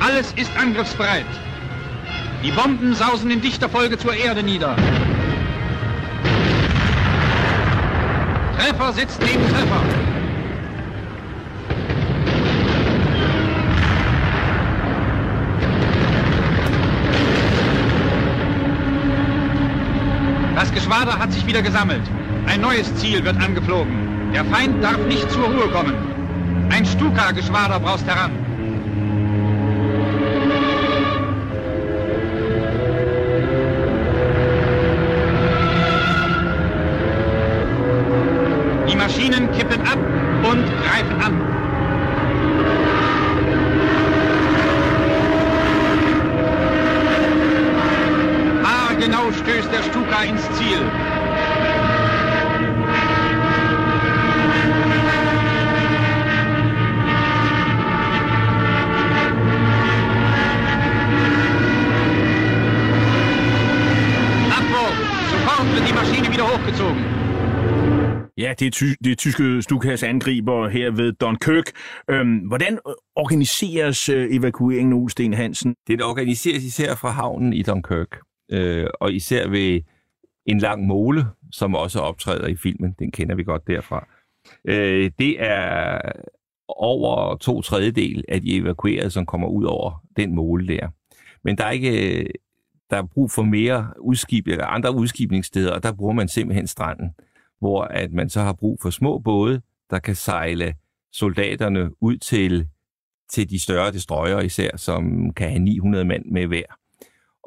Alles ist angriffsbereit. Die Bomben sausen in dichter Folge zur Erde nieder. Treffer sitzt neben Treffer. Das Geschwader hat sich wieder gesammelt. Ein neues Ziel wird angeflogen. Der Feind darf nicht zur Ruhe kommen. Ein Stuka-Geschwader braust heran. Stuka ins Ziel. Abwurf! Sofort wird die Maschine wieder hochgezogen. Ja, det er, ty- det er tyske Stukas angriber her ved Dunkirk. Øhm, hvordan øh, organiseres øh, evakueringen, Olsten Hansen? Det organiseres især fra havnen i Dunkirk, øh, og især ved en lang mole, som også optræder i filmen. Den kender vi godt derfra. Øh, det er over to tredjedel af de evakuerede, som kommer ud over den mole der. Men der er ikke der er brug for mere udskib, eller andre udskibningssteder, og der bruger man simpelthen stranden, hvor at man så har brug for små både, der kan sejle soldaterne ud til, til de større destroyer især, som kan have 900 mand med hver.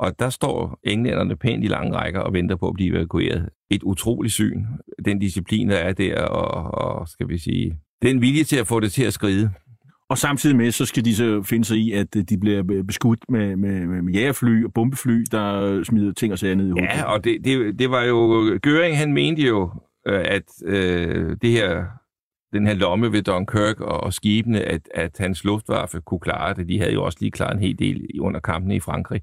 Og der står englænderne pænt i lange rækker og venter på at blive evakueret. Et utroligt syn, den disciplin, der er der, og, og skal vi sige, den vilje til at få det til at skride. Og samtidig med, så skal de så finde sig i, at øh, de bliver be- beskudt med, med, med, jægerfly og bombefly, der øh, smider ting og sager ned i hovedet. Ja, og det, det, det var jo... Göring, han mente jo, øh, at øh, det her, den her lomme ved Dunkirk og, og skibene, at, at hans luftwaffe kunne klare det. De havde jo også lige klaret en hel del i- under kampene i Frankrig.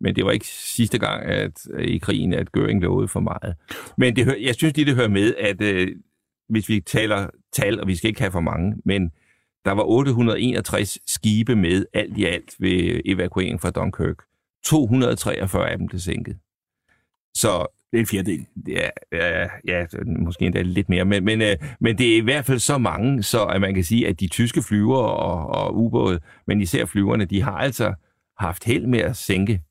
Men det var ikke sidste gang at, i krigen, at Göring lovede for meget. Men det, jeg synes lige, det hører med, at øh, hvis vi taler tal, og vi skal ikke have for mange, men der var 861 skibe med alt i alt ved evakueringen fra Dunkirk. 243 af dem blev sænket. Så Det er en fjerdedel. Ja, ja, ja, måske endda lidt mere, men, men, øh, men det er i hvert fald så mange, så at man kan sige, at de tyske flyver og, og ubåde, men især flyverne, de har altså haft held med at sænke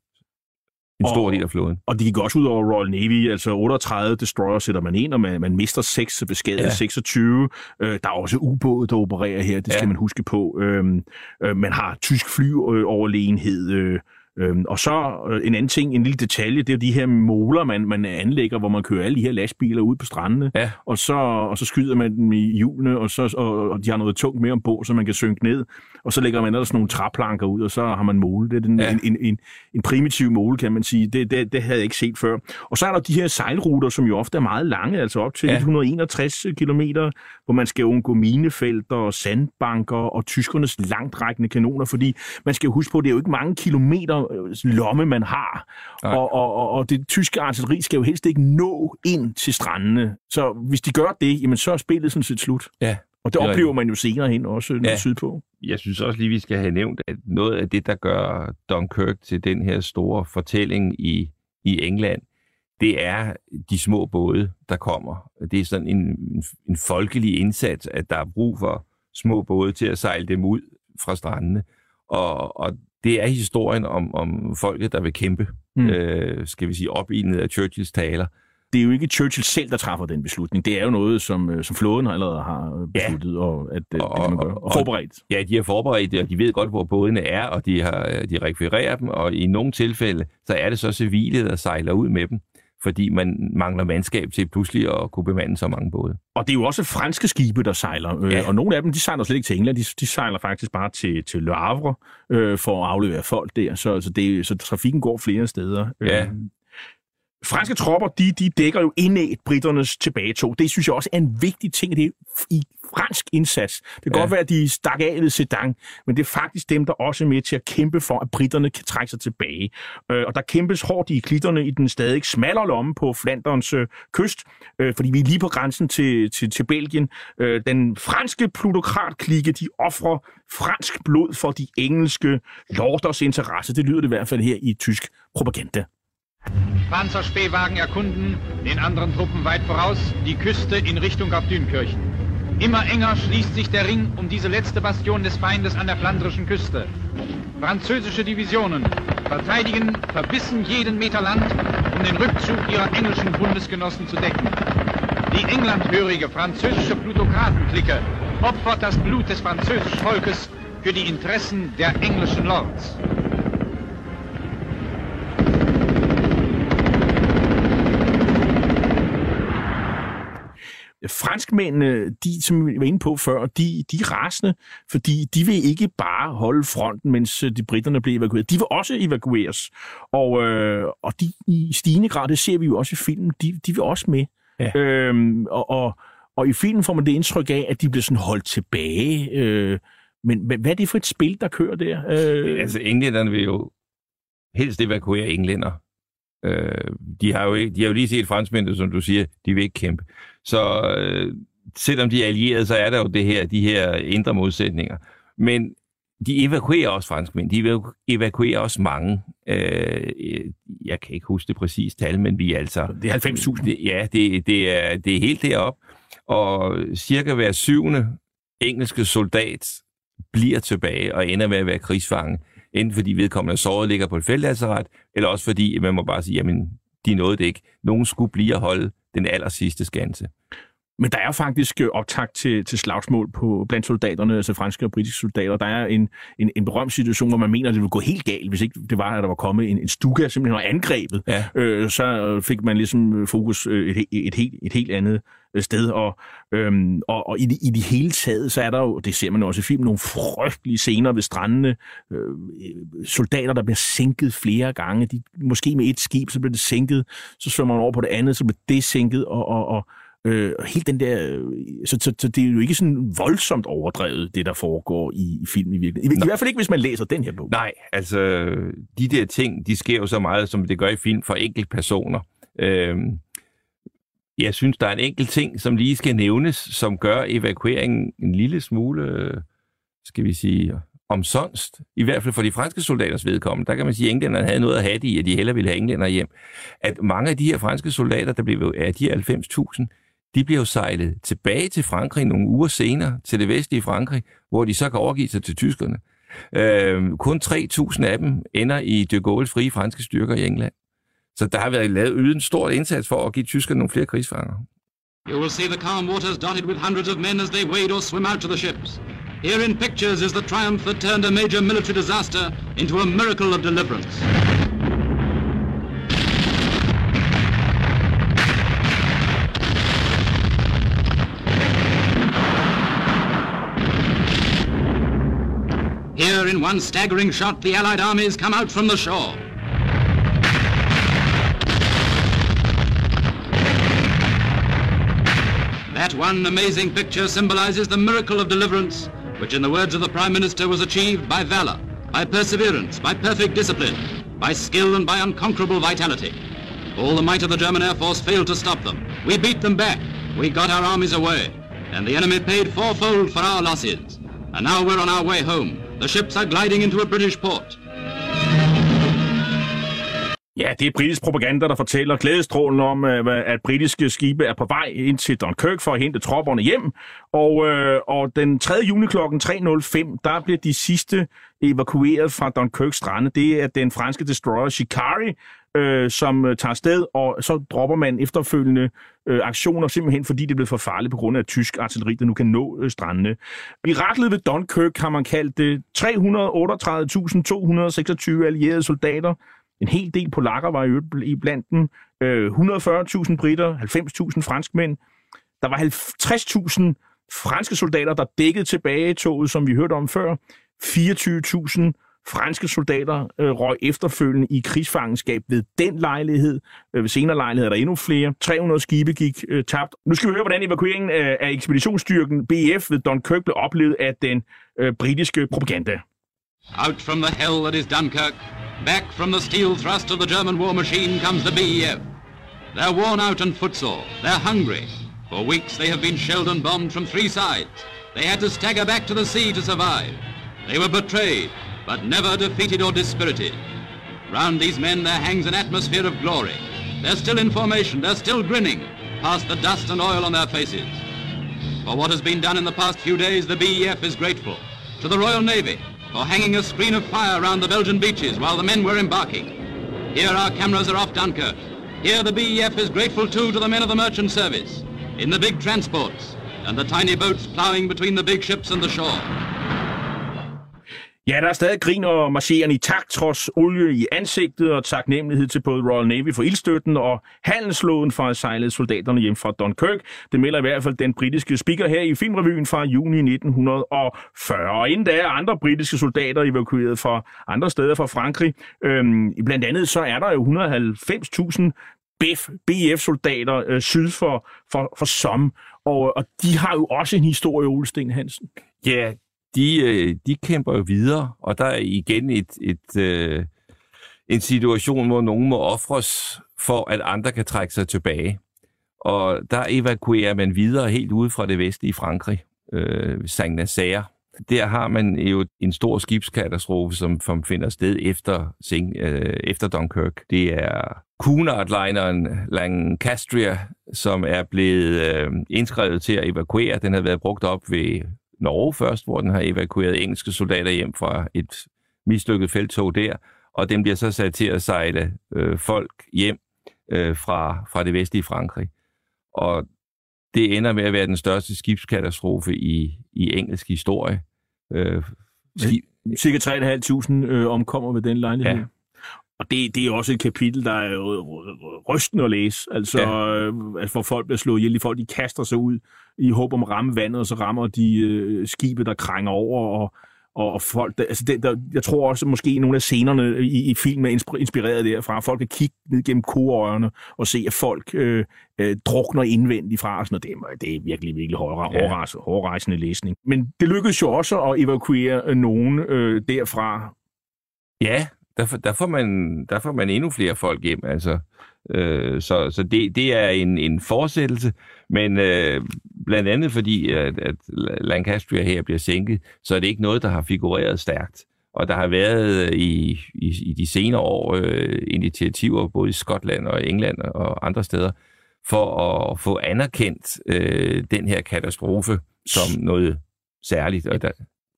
en stor Og- del af flåden. Og det gik også ud over Royal Navy, altså 38 destroyer sætter man ind, og man, man mister 6, så beskadiger Ja. ja. 26. Øh, der er også ubåde, der opererer her, det skal Ja. man huske på. Øhm, øh, man har tysk flyoverlegenhed, øh, Øhm, og så øh, en anden ting, en lille detalje, det er de her moler, man, man anlægger, hvor man kører alle de her lastbiler ud på strandene, Ja. og, så, og så skyder man dem i hjulene, og, så, og, og de har noget tungt med ombord, så man kan synke ned, og så lægger man ellers nogle træplanker ud, og så har man måle. Det er den, Ja. en, en, en, en primitiv måle, kan man sige. Det, det, det havde jeg ikke set før. Og så er der de her sejlruter, som jo ofte er meget lange, altså op til Ja. ja. 161 km, hvor man skal undgå minefelter og sandbanker og tyskernes langtrækkende kanoner, fordi man skal huske på, at det er jo ikke mange kilometer lomme, man har. Og, og, og, og det tyske artilleri skal jo helst ikke nå ind til strandene. Så hvis de gør det, jamen så er spillet sådan set slut. Ja. Og det Det er oplever man jo senere hen også Ja. ja. sydpå. Jeg synes også lige, vi skal have nævnt, at noget af det, der gør Dunkirk til den her store fortælling i, i England, det er de små både, der kommer. Det er sådan en, en, en folkelig indsats, at der er brug for små både til at sejle dem ud fra strandene. Og, og det er historien om, om folket, der vil kæmpe, mm. Øh, skal vi sige, opildnet af Churchills taler. Det er jo ikke Churchill selv, der træffer den beslutning. Det er jo noget, som, øh, som flåden allerede har øh, besluttet, ja. og at øh, Og- det, man gør. og- Og forberedt. Ja, de har forberedt det, og de ved godt, hvor bådene er, og de, har, de rekvirerer dem, og i nogle tilfælde, så er det så civile, der sejler ud med dem, fordi man mangler mandskab til pludselig at kunne bemande så mange både. Og det er jo også franske skibe, der sejler. Øh, Ja. Og nogle af dem, de sejler slet ikke til England. De, de sejler faktisk bare til, til Le Havre øh, for at aflevere folk der. Så, altså det, så trafikken går flere steder. Ja. Franske tropper, de, de dækker jo indæt britternes tilbagetog. Det synes jeg også er en vigtig ting det er i fransk indsats. Det kan ja. godt være, at de stak af ved Sedan, men det er faktisk dem, der også er med til at kæmpe for, at britterne kan trække sig tilbage. Øh, og der kæmpes hårdt i klitterne i den stadig smallere lomme på Flanderns øh, kyst, øh, fordi vi er lige på grænsen til, til, til Belgien. Øh, den franske plutokratklikke, de offrer fransk blod for de engelske lorders interesse. Det lyder det i hvert fald her i tysk propaganda. Panzerspähwagen erkunden, den anderen Truppen weit voraus, die Küste in Richtung auf Dünkirchen. Immer enger schließt sich der Ring um diese letzte Bastion des Feindes an der flandrischen Küste. Französische Divisionen verteidigen verbissen jeden Meter Land, um den Rückzug ihrer englischen Bundesgenossen zu decken. Die englandhörige französische Plutokratenklicke opfert das Blut des französischen Volkes für die Interessen der englischen Lords. Franskmændene, de, som vi var inde på før, de, de er rasende, fordi de vil ikke bare holde fronten, mens øh, de britterne blev evakueret. De vil også evakueres. Og, øh, og de i stigende grad, det ser vi jo også i filmen, de, de vil også med. Ja. Øhm, og, og, og i filmen får man det indtryk af, at de bliver sådan holdt tilbage. Øh, men hvad er det for et spil, der kører der? Øh... Altså, englænderne vil jo helst evakuere englænder. Øh, de, har jo ikke, de har jo lige set franskmændene, som du siger, de vil ikke kæmpe. Så øh, selvom de er allierede, så er der jo det her, de her indre modsætninger. Men de evakuerer også franskmænd. De evakuerer også mange. Øh, jeg kan ikke huske det præcise tal, men vi er altså... Det er 90.000. Ja, det, det, er, det er helt derop. Og cirka hver syvende engelske soldat bliver tilbage og ender med at være krigsfange. Enten fordi vedkommende såret ligger på et feltlasseret, eller også fordi man må bare sige, jamen, de nåede det ikke. Nogen skulle blive at holde den aller sidste skanse. Men der er faktisk øh, optakt til, til slagsmål på, blandt soldaterne, altså franske og britiske soldater. Der er en, en, en berømt situation, hvor man mener, at det ville gå helt galt, hvis ikke det var, at der var kommet en, en stuga, simpelthen var angrebet. Ja. Øh, så fik man ligesom fokus øh, et, et, et, helt, et helt andet øh, sted. Og, øhm, og, og i, det, i det hele taget, så er der jo, det ser man også i filmen, nogle frygtelige scener ved strandene. Øh, soldater, der bliver sænket flere gange. De, måske med et skib, så bliver det sænket. Så svømmer man over på det andet, så bliver det sænket. Og, og, og Øh, helt den der, så, så, så det er jo ikke sådan voldsomt overdrevet, det der foregår i, i film i virkeligheden. I, I hvert fald ikke, hvis man læser den her bog. Nej, altså de der ting, de sker jo så meget, som det gør i film for enkelte personer. Øh, jeg synes, der er en enkelt ting, som lige skal nævnes, som gør evakueringen en lille smule, skal vi sige, omsonst. I hvert fald for de franske soldaters vedkommende. Der kan man sige, at englænderne havde noget at have i, at de heller ville have englænder hjem. At mange af de her franske soldater, der blev af de 90.000, de bliver jo sejlet tilbage til Frankrig nogle uger senere, til det vestlige Frankrig, hvor de så kan overgive sig til tyskerne. Øh, kun 3.000 af dem ender i de Gaulle's frie franske styrker i England. Så der har været lavet en stor indsats for at give tyskerne nogle flere krigsfanger. You will see the calm waters dotted with hundreds of men as they wade or swim out to the ships. Here in pictures is the triumph that turned a major military disaster into a miracle of deliverance. Here, in one staggering shot, the Allied armies come out from the shore. That one amazing picture symbolizes the miracle of deliverance, which in the words of the Prime Minister was achieved by valor, by perseverance, by perfect discipline, by skill and by unconquerable vitality. All the might of the German Air Force failed to stop them. We beat them back. We got our armies away. And the enemy paid fourfold for our losses. And now we're on our way home. The ships are gliding into a British port. Ja, det er britisk propaganda, der fortæller glædestrålen om, øh, at britiske skibe er på vej ind til Dunkirk for at hente tropperne hjem. Og, øh, og den 3. juni kl. 3.05, der bliver de sidste evakueret fra Dunkirk strande. Det er den franske destroyer Shikari, øh, som øh, tager sted, og så dropper man efterfølgende øh, aktioner, simpelthen fordi det blev for farligt på grund af tysk artilleri, der nu kan nå øh, strandene. Miraklet ved Dunkirk har man kaldt øh, det 338.226 allierede soldater. En hel del polakker var i blandt dem. Øh, 140.000 britter, 90.000 franskmænd. Der var 50.000 franske soldater, der dækkede tilbage toget, som vi hørte om før. 24.000 franske soldater øh, røg efterfølgende i krigsfangenskab ved den lejlighed. Øh, ved senere lejlighed er der endnu flere. 300 skibe gik øh, tabt. Nu skal vi høre, hvordan evakueringen af, af ekspeditionsstyrken BF ved Dunkirk blev oplevet af den øh, britiske propaganda. Out from the hell that is Dunkirk, back from the steel thrust of the German war machine comes the BEF. They're worn out and footsore. They're hungry. For weeks they have been shelled and bombed from three sides. They had to stagger back to the sea to survive. They were betrayed, but never defeated or dispirited. Round these men there hangs an atmosphere of glory. They're still in formation, they're still grinning, past the dust and oil on their faces. For what has been done in the past few days, the BEF is grateful. To the Royal Navy, for hanging a screen of fire round the Belgian beaches while the men were embarking. Here our cameras are off Dunkirk. Here the BEF is grateful too to the men of the merchant service, in the big transports, and the tiny boats ploughing between the big ships and the shore. Ja, der er stadig grin og marcherende i takt, trods olie i ansigtet og taknemmelighed til både Royal Navy for ildstøtten og handelsflåden for at sejle soldaterne hjem fra Dunkirk. Det melder i hvert fald den britiske speaker her i filmrevyen fra juni 1940. Og inden da er andre britiske soldater evakueret fra andre steder fra Frankrig. Øhm, blandt andet så er der jo 190.000 BF, BF-soldater øh, syd for, for, for Somme, og, og de har jo også en historie, Ole Sten Hansen. Ja, de, øh, de kæmper jo videre, og der er igen et, et, øh, en situation, hvor nogen må ofres for, at andre kan trække sig tilbage. Og der evakuerer man videre helt ude fra det vestlige Frankrig, øh, Saint-Nazaire. Der har man jo en stor skibskatastrofe, som, som finder sted efter, øh, efter Dunkirk. Det er Cunard-lineren Lancastria, som er blevet øh, indskrevet til at evakuere. Den har været brugt op ved Norge først, hvor den har evakueret engelske soldater hjem fra et mislykket feltog der, og den bliver så sat til at sejle øh, folk hjem øh, fra, fra det vestlige Frankrig. Og det ender med at være den største skibskatastrofe i, i engelsk historie. Øh, skib... Cirka 3.500 øh, omkommer ved den lejlighed. Ja. Og det, det er også et kapitel, der er rystende at læse. Altså, ja. at for folk bliver slået ihjel, de folk de kaster sig ud i håb om at ramme vandet, og så rammer de øh, skibe, der krænger over, og, og, og folk, der, altså det, der, jeg tror også, at måske nogle af scenerne i, i filmen er inspireret derfra. Folk kan kigge ned gennem koøjerne og se, at folk øh, øh, drukner indvendigt fra os, og det, det er virkelig, virkelig hårdrejsende, hårdrejsende læsning. Men det lykkedes jo også at evakuere nogen øh, derfra. Ja, der, der, får man, der får man endnu flere folk hjem. Altså, øh, så så det, det er en, en fortsættelse, men øh, blandt andet fordi, at, at Lancastria her bliver sænket, så er det ikke noget, der har figureret stærkt. Og der har været i, i, i de senere år øh, initiativer både i Skotland og England og andre steder for at få anerkendt øh, den her katastrofe som noget særligt. Og der,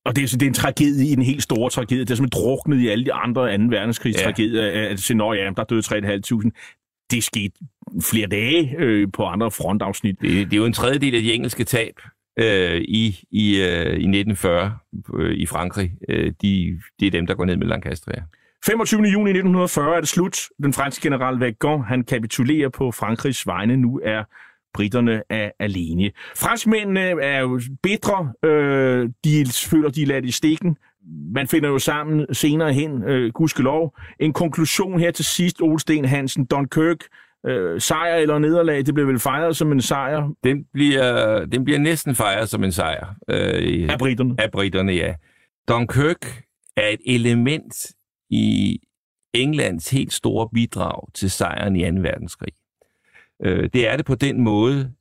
og det er, det er en tragedie i den helt store tragedie. Det er som druknet i alle de andre 2. verdenskrigs ja. at sige, at ja, der døde 3.500. Det skete flere dage øh, på andre frontafsnit. Det, det er jo en tredjedel af de engelske tab øh, i, i, øh, i 1940 øh, i Frankrig. Øh, de, det er dem, der går ned med Lancastria. 25. juni 1940 er det slut. Den franske general Vagon, han kapitulerer på Frankrigs vegne. Nu er britterne er alene. Franskmændene er jo bedre. Øh, de føler, de er ladt i stikken. Man finder jo sammen senere hen, øh, gudskelov. En konklusion her til sidst, Olsten Hansen, Dunkirk, øh, sejr eller nederlag, det bliver vel fejret som en sejr? Den bliver, den bliver næsten fejret som en sejr. Øh, af britterne? Af britterne, ja. Dunkirk er et element i Englands helt store bidrag til sejren i 2. verdenskrig. Øh, det er det på den måde,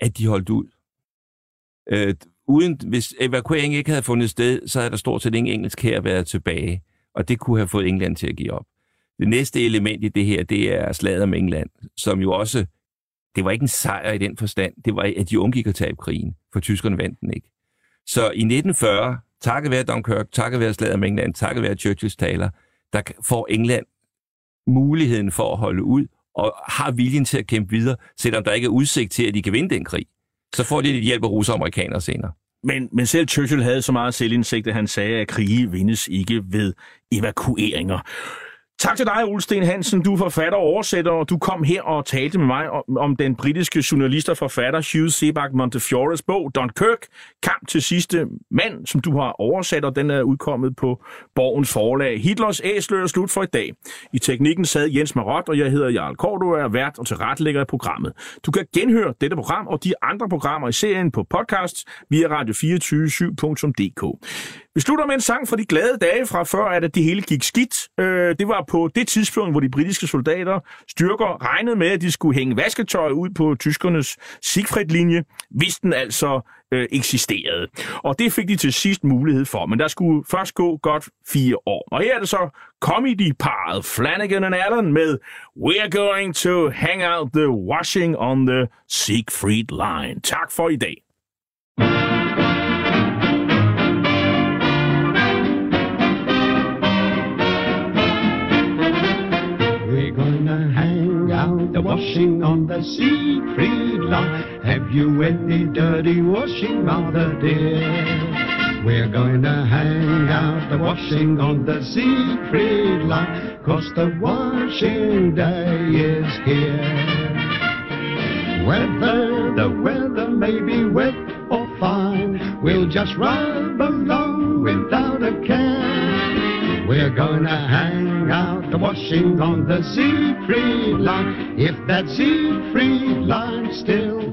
at de holdt ud. Øh, uden, hvis evakueringen ikke havde fundet sted, så havde der stort set ingen engelsk her været tilbage, og det kunne have fået England til at give op. Det næste element i det her, det er slaget om England, som jo også, det var ikke en sejr i den forstand, det var, at de undgik at tabe krigen, for tyskerne vandt den ikke. Så i 1940, takket være Dunkirk, takket være slaget om England, takket være Churchills taler, der får England muligheden for at holde ud og har viljen til at kæmpe videre, selvom der ikke er udsigt til, at de kan vinde den krig. Så får de lidt hjælp af russer og amerikanere senere. Men, men selv Churchill havde så meget selvindsigt, at han sagde, at krige vindes ikke ved evakueringer. Tak til dig, Ole Sten Hansen. Du er forfatter og oversætter, og du kom her og talte med mig om, om den britiske journalist og forfatter Hugh Sebag Montefiores bog Don Kirk, Kamp til sidste mand, som du har oversat, og den er udkommet på Borgens forlag. Hitlers æsler er slut for i dag. I teknikken sad Jens Marot, og jeg hedder Jarl Kort, og er vært og tilrettelægger af programmet. Du kan genhøre dette program og de andre programmer i serien på podcast via radio247.dk. Vi slutter med en sang fra de glade dage fra før, at det hele gik skidt. Øh, det var på det tidspunkt, hvor de britiske soldater styrker regnede med, at de skulle hænge vasketøj ud på tyskernes Siegfried-linje, hvis den altså øh, eksisterede. Og det fik de til sidst mulighed for, men der skulle først gå godt fire år. Og her er det så comedy-paret Flanagan and Allen med We're going to hang out the washing on the Siegfried line. Tak for i dag. The washing on the Siegfried line. Have you any dirty washing, mother dear? We're going to hang out the washing on the Siegfried line, cause the washing day is here. Whether the weather may be wet or fine, we'll just rub along without a care. We're gonna hang out the washing on the Siegfried line, if that sea Siegfried line still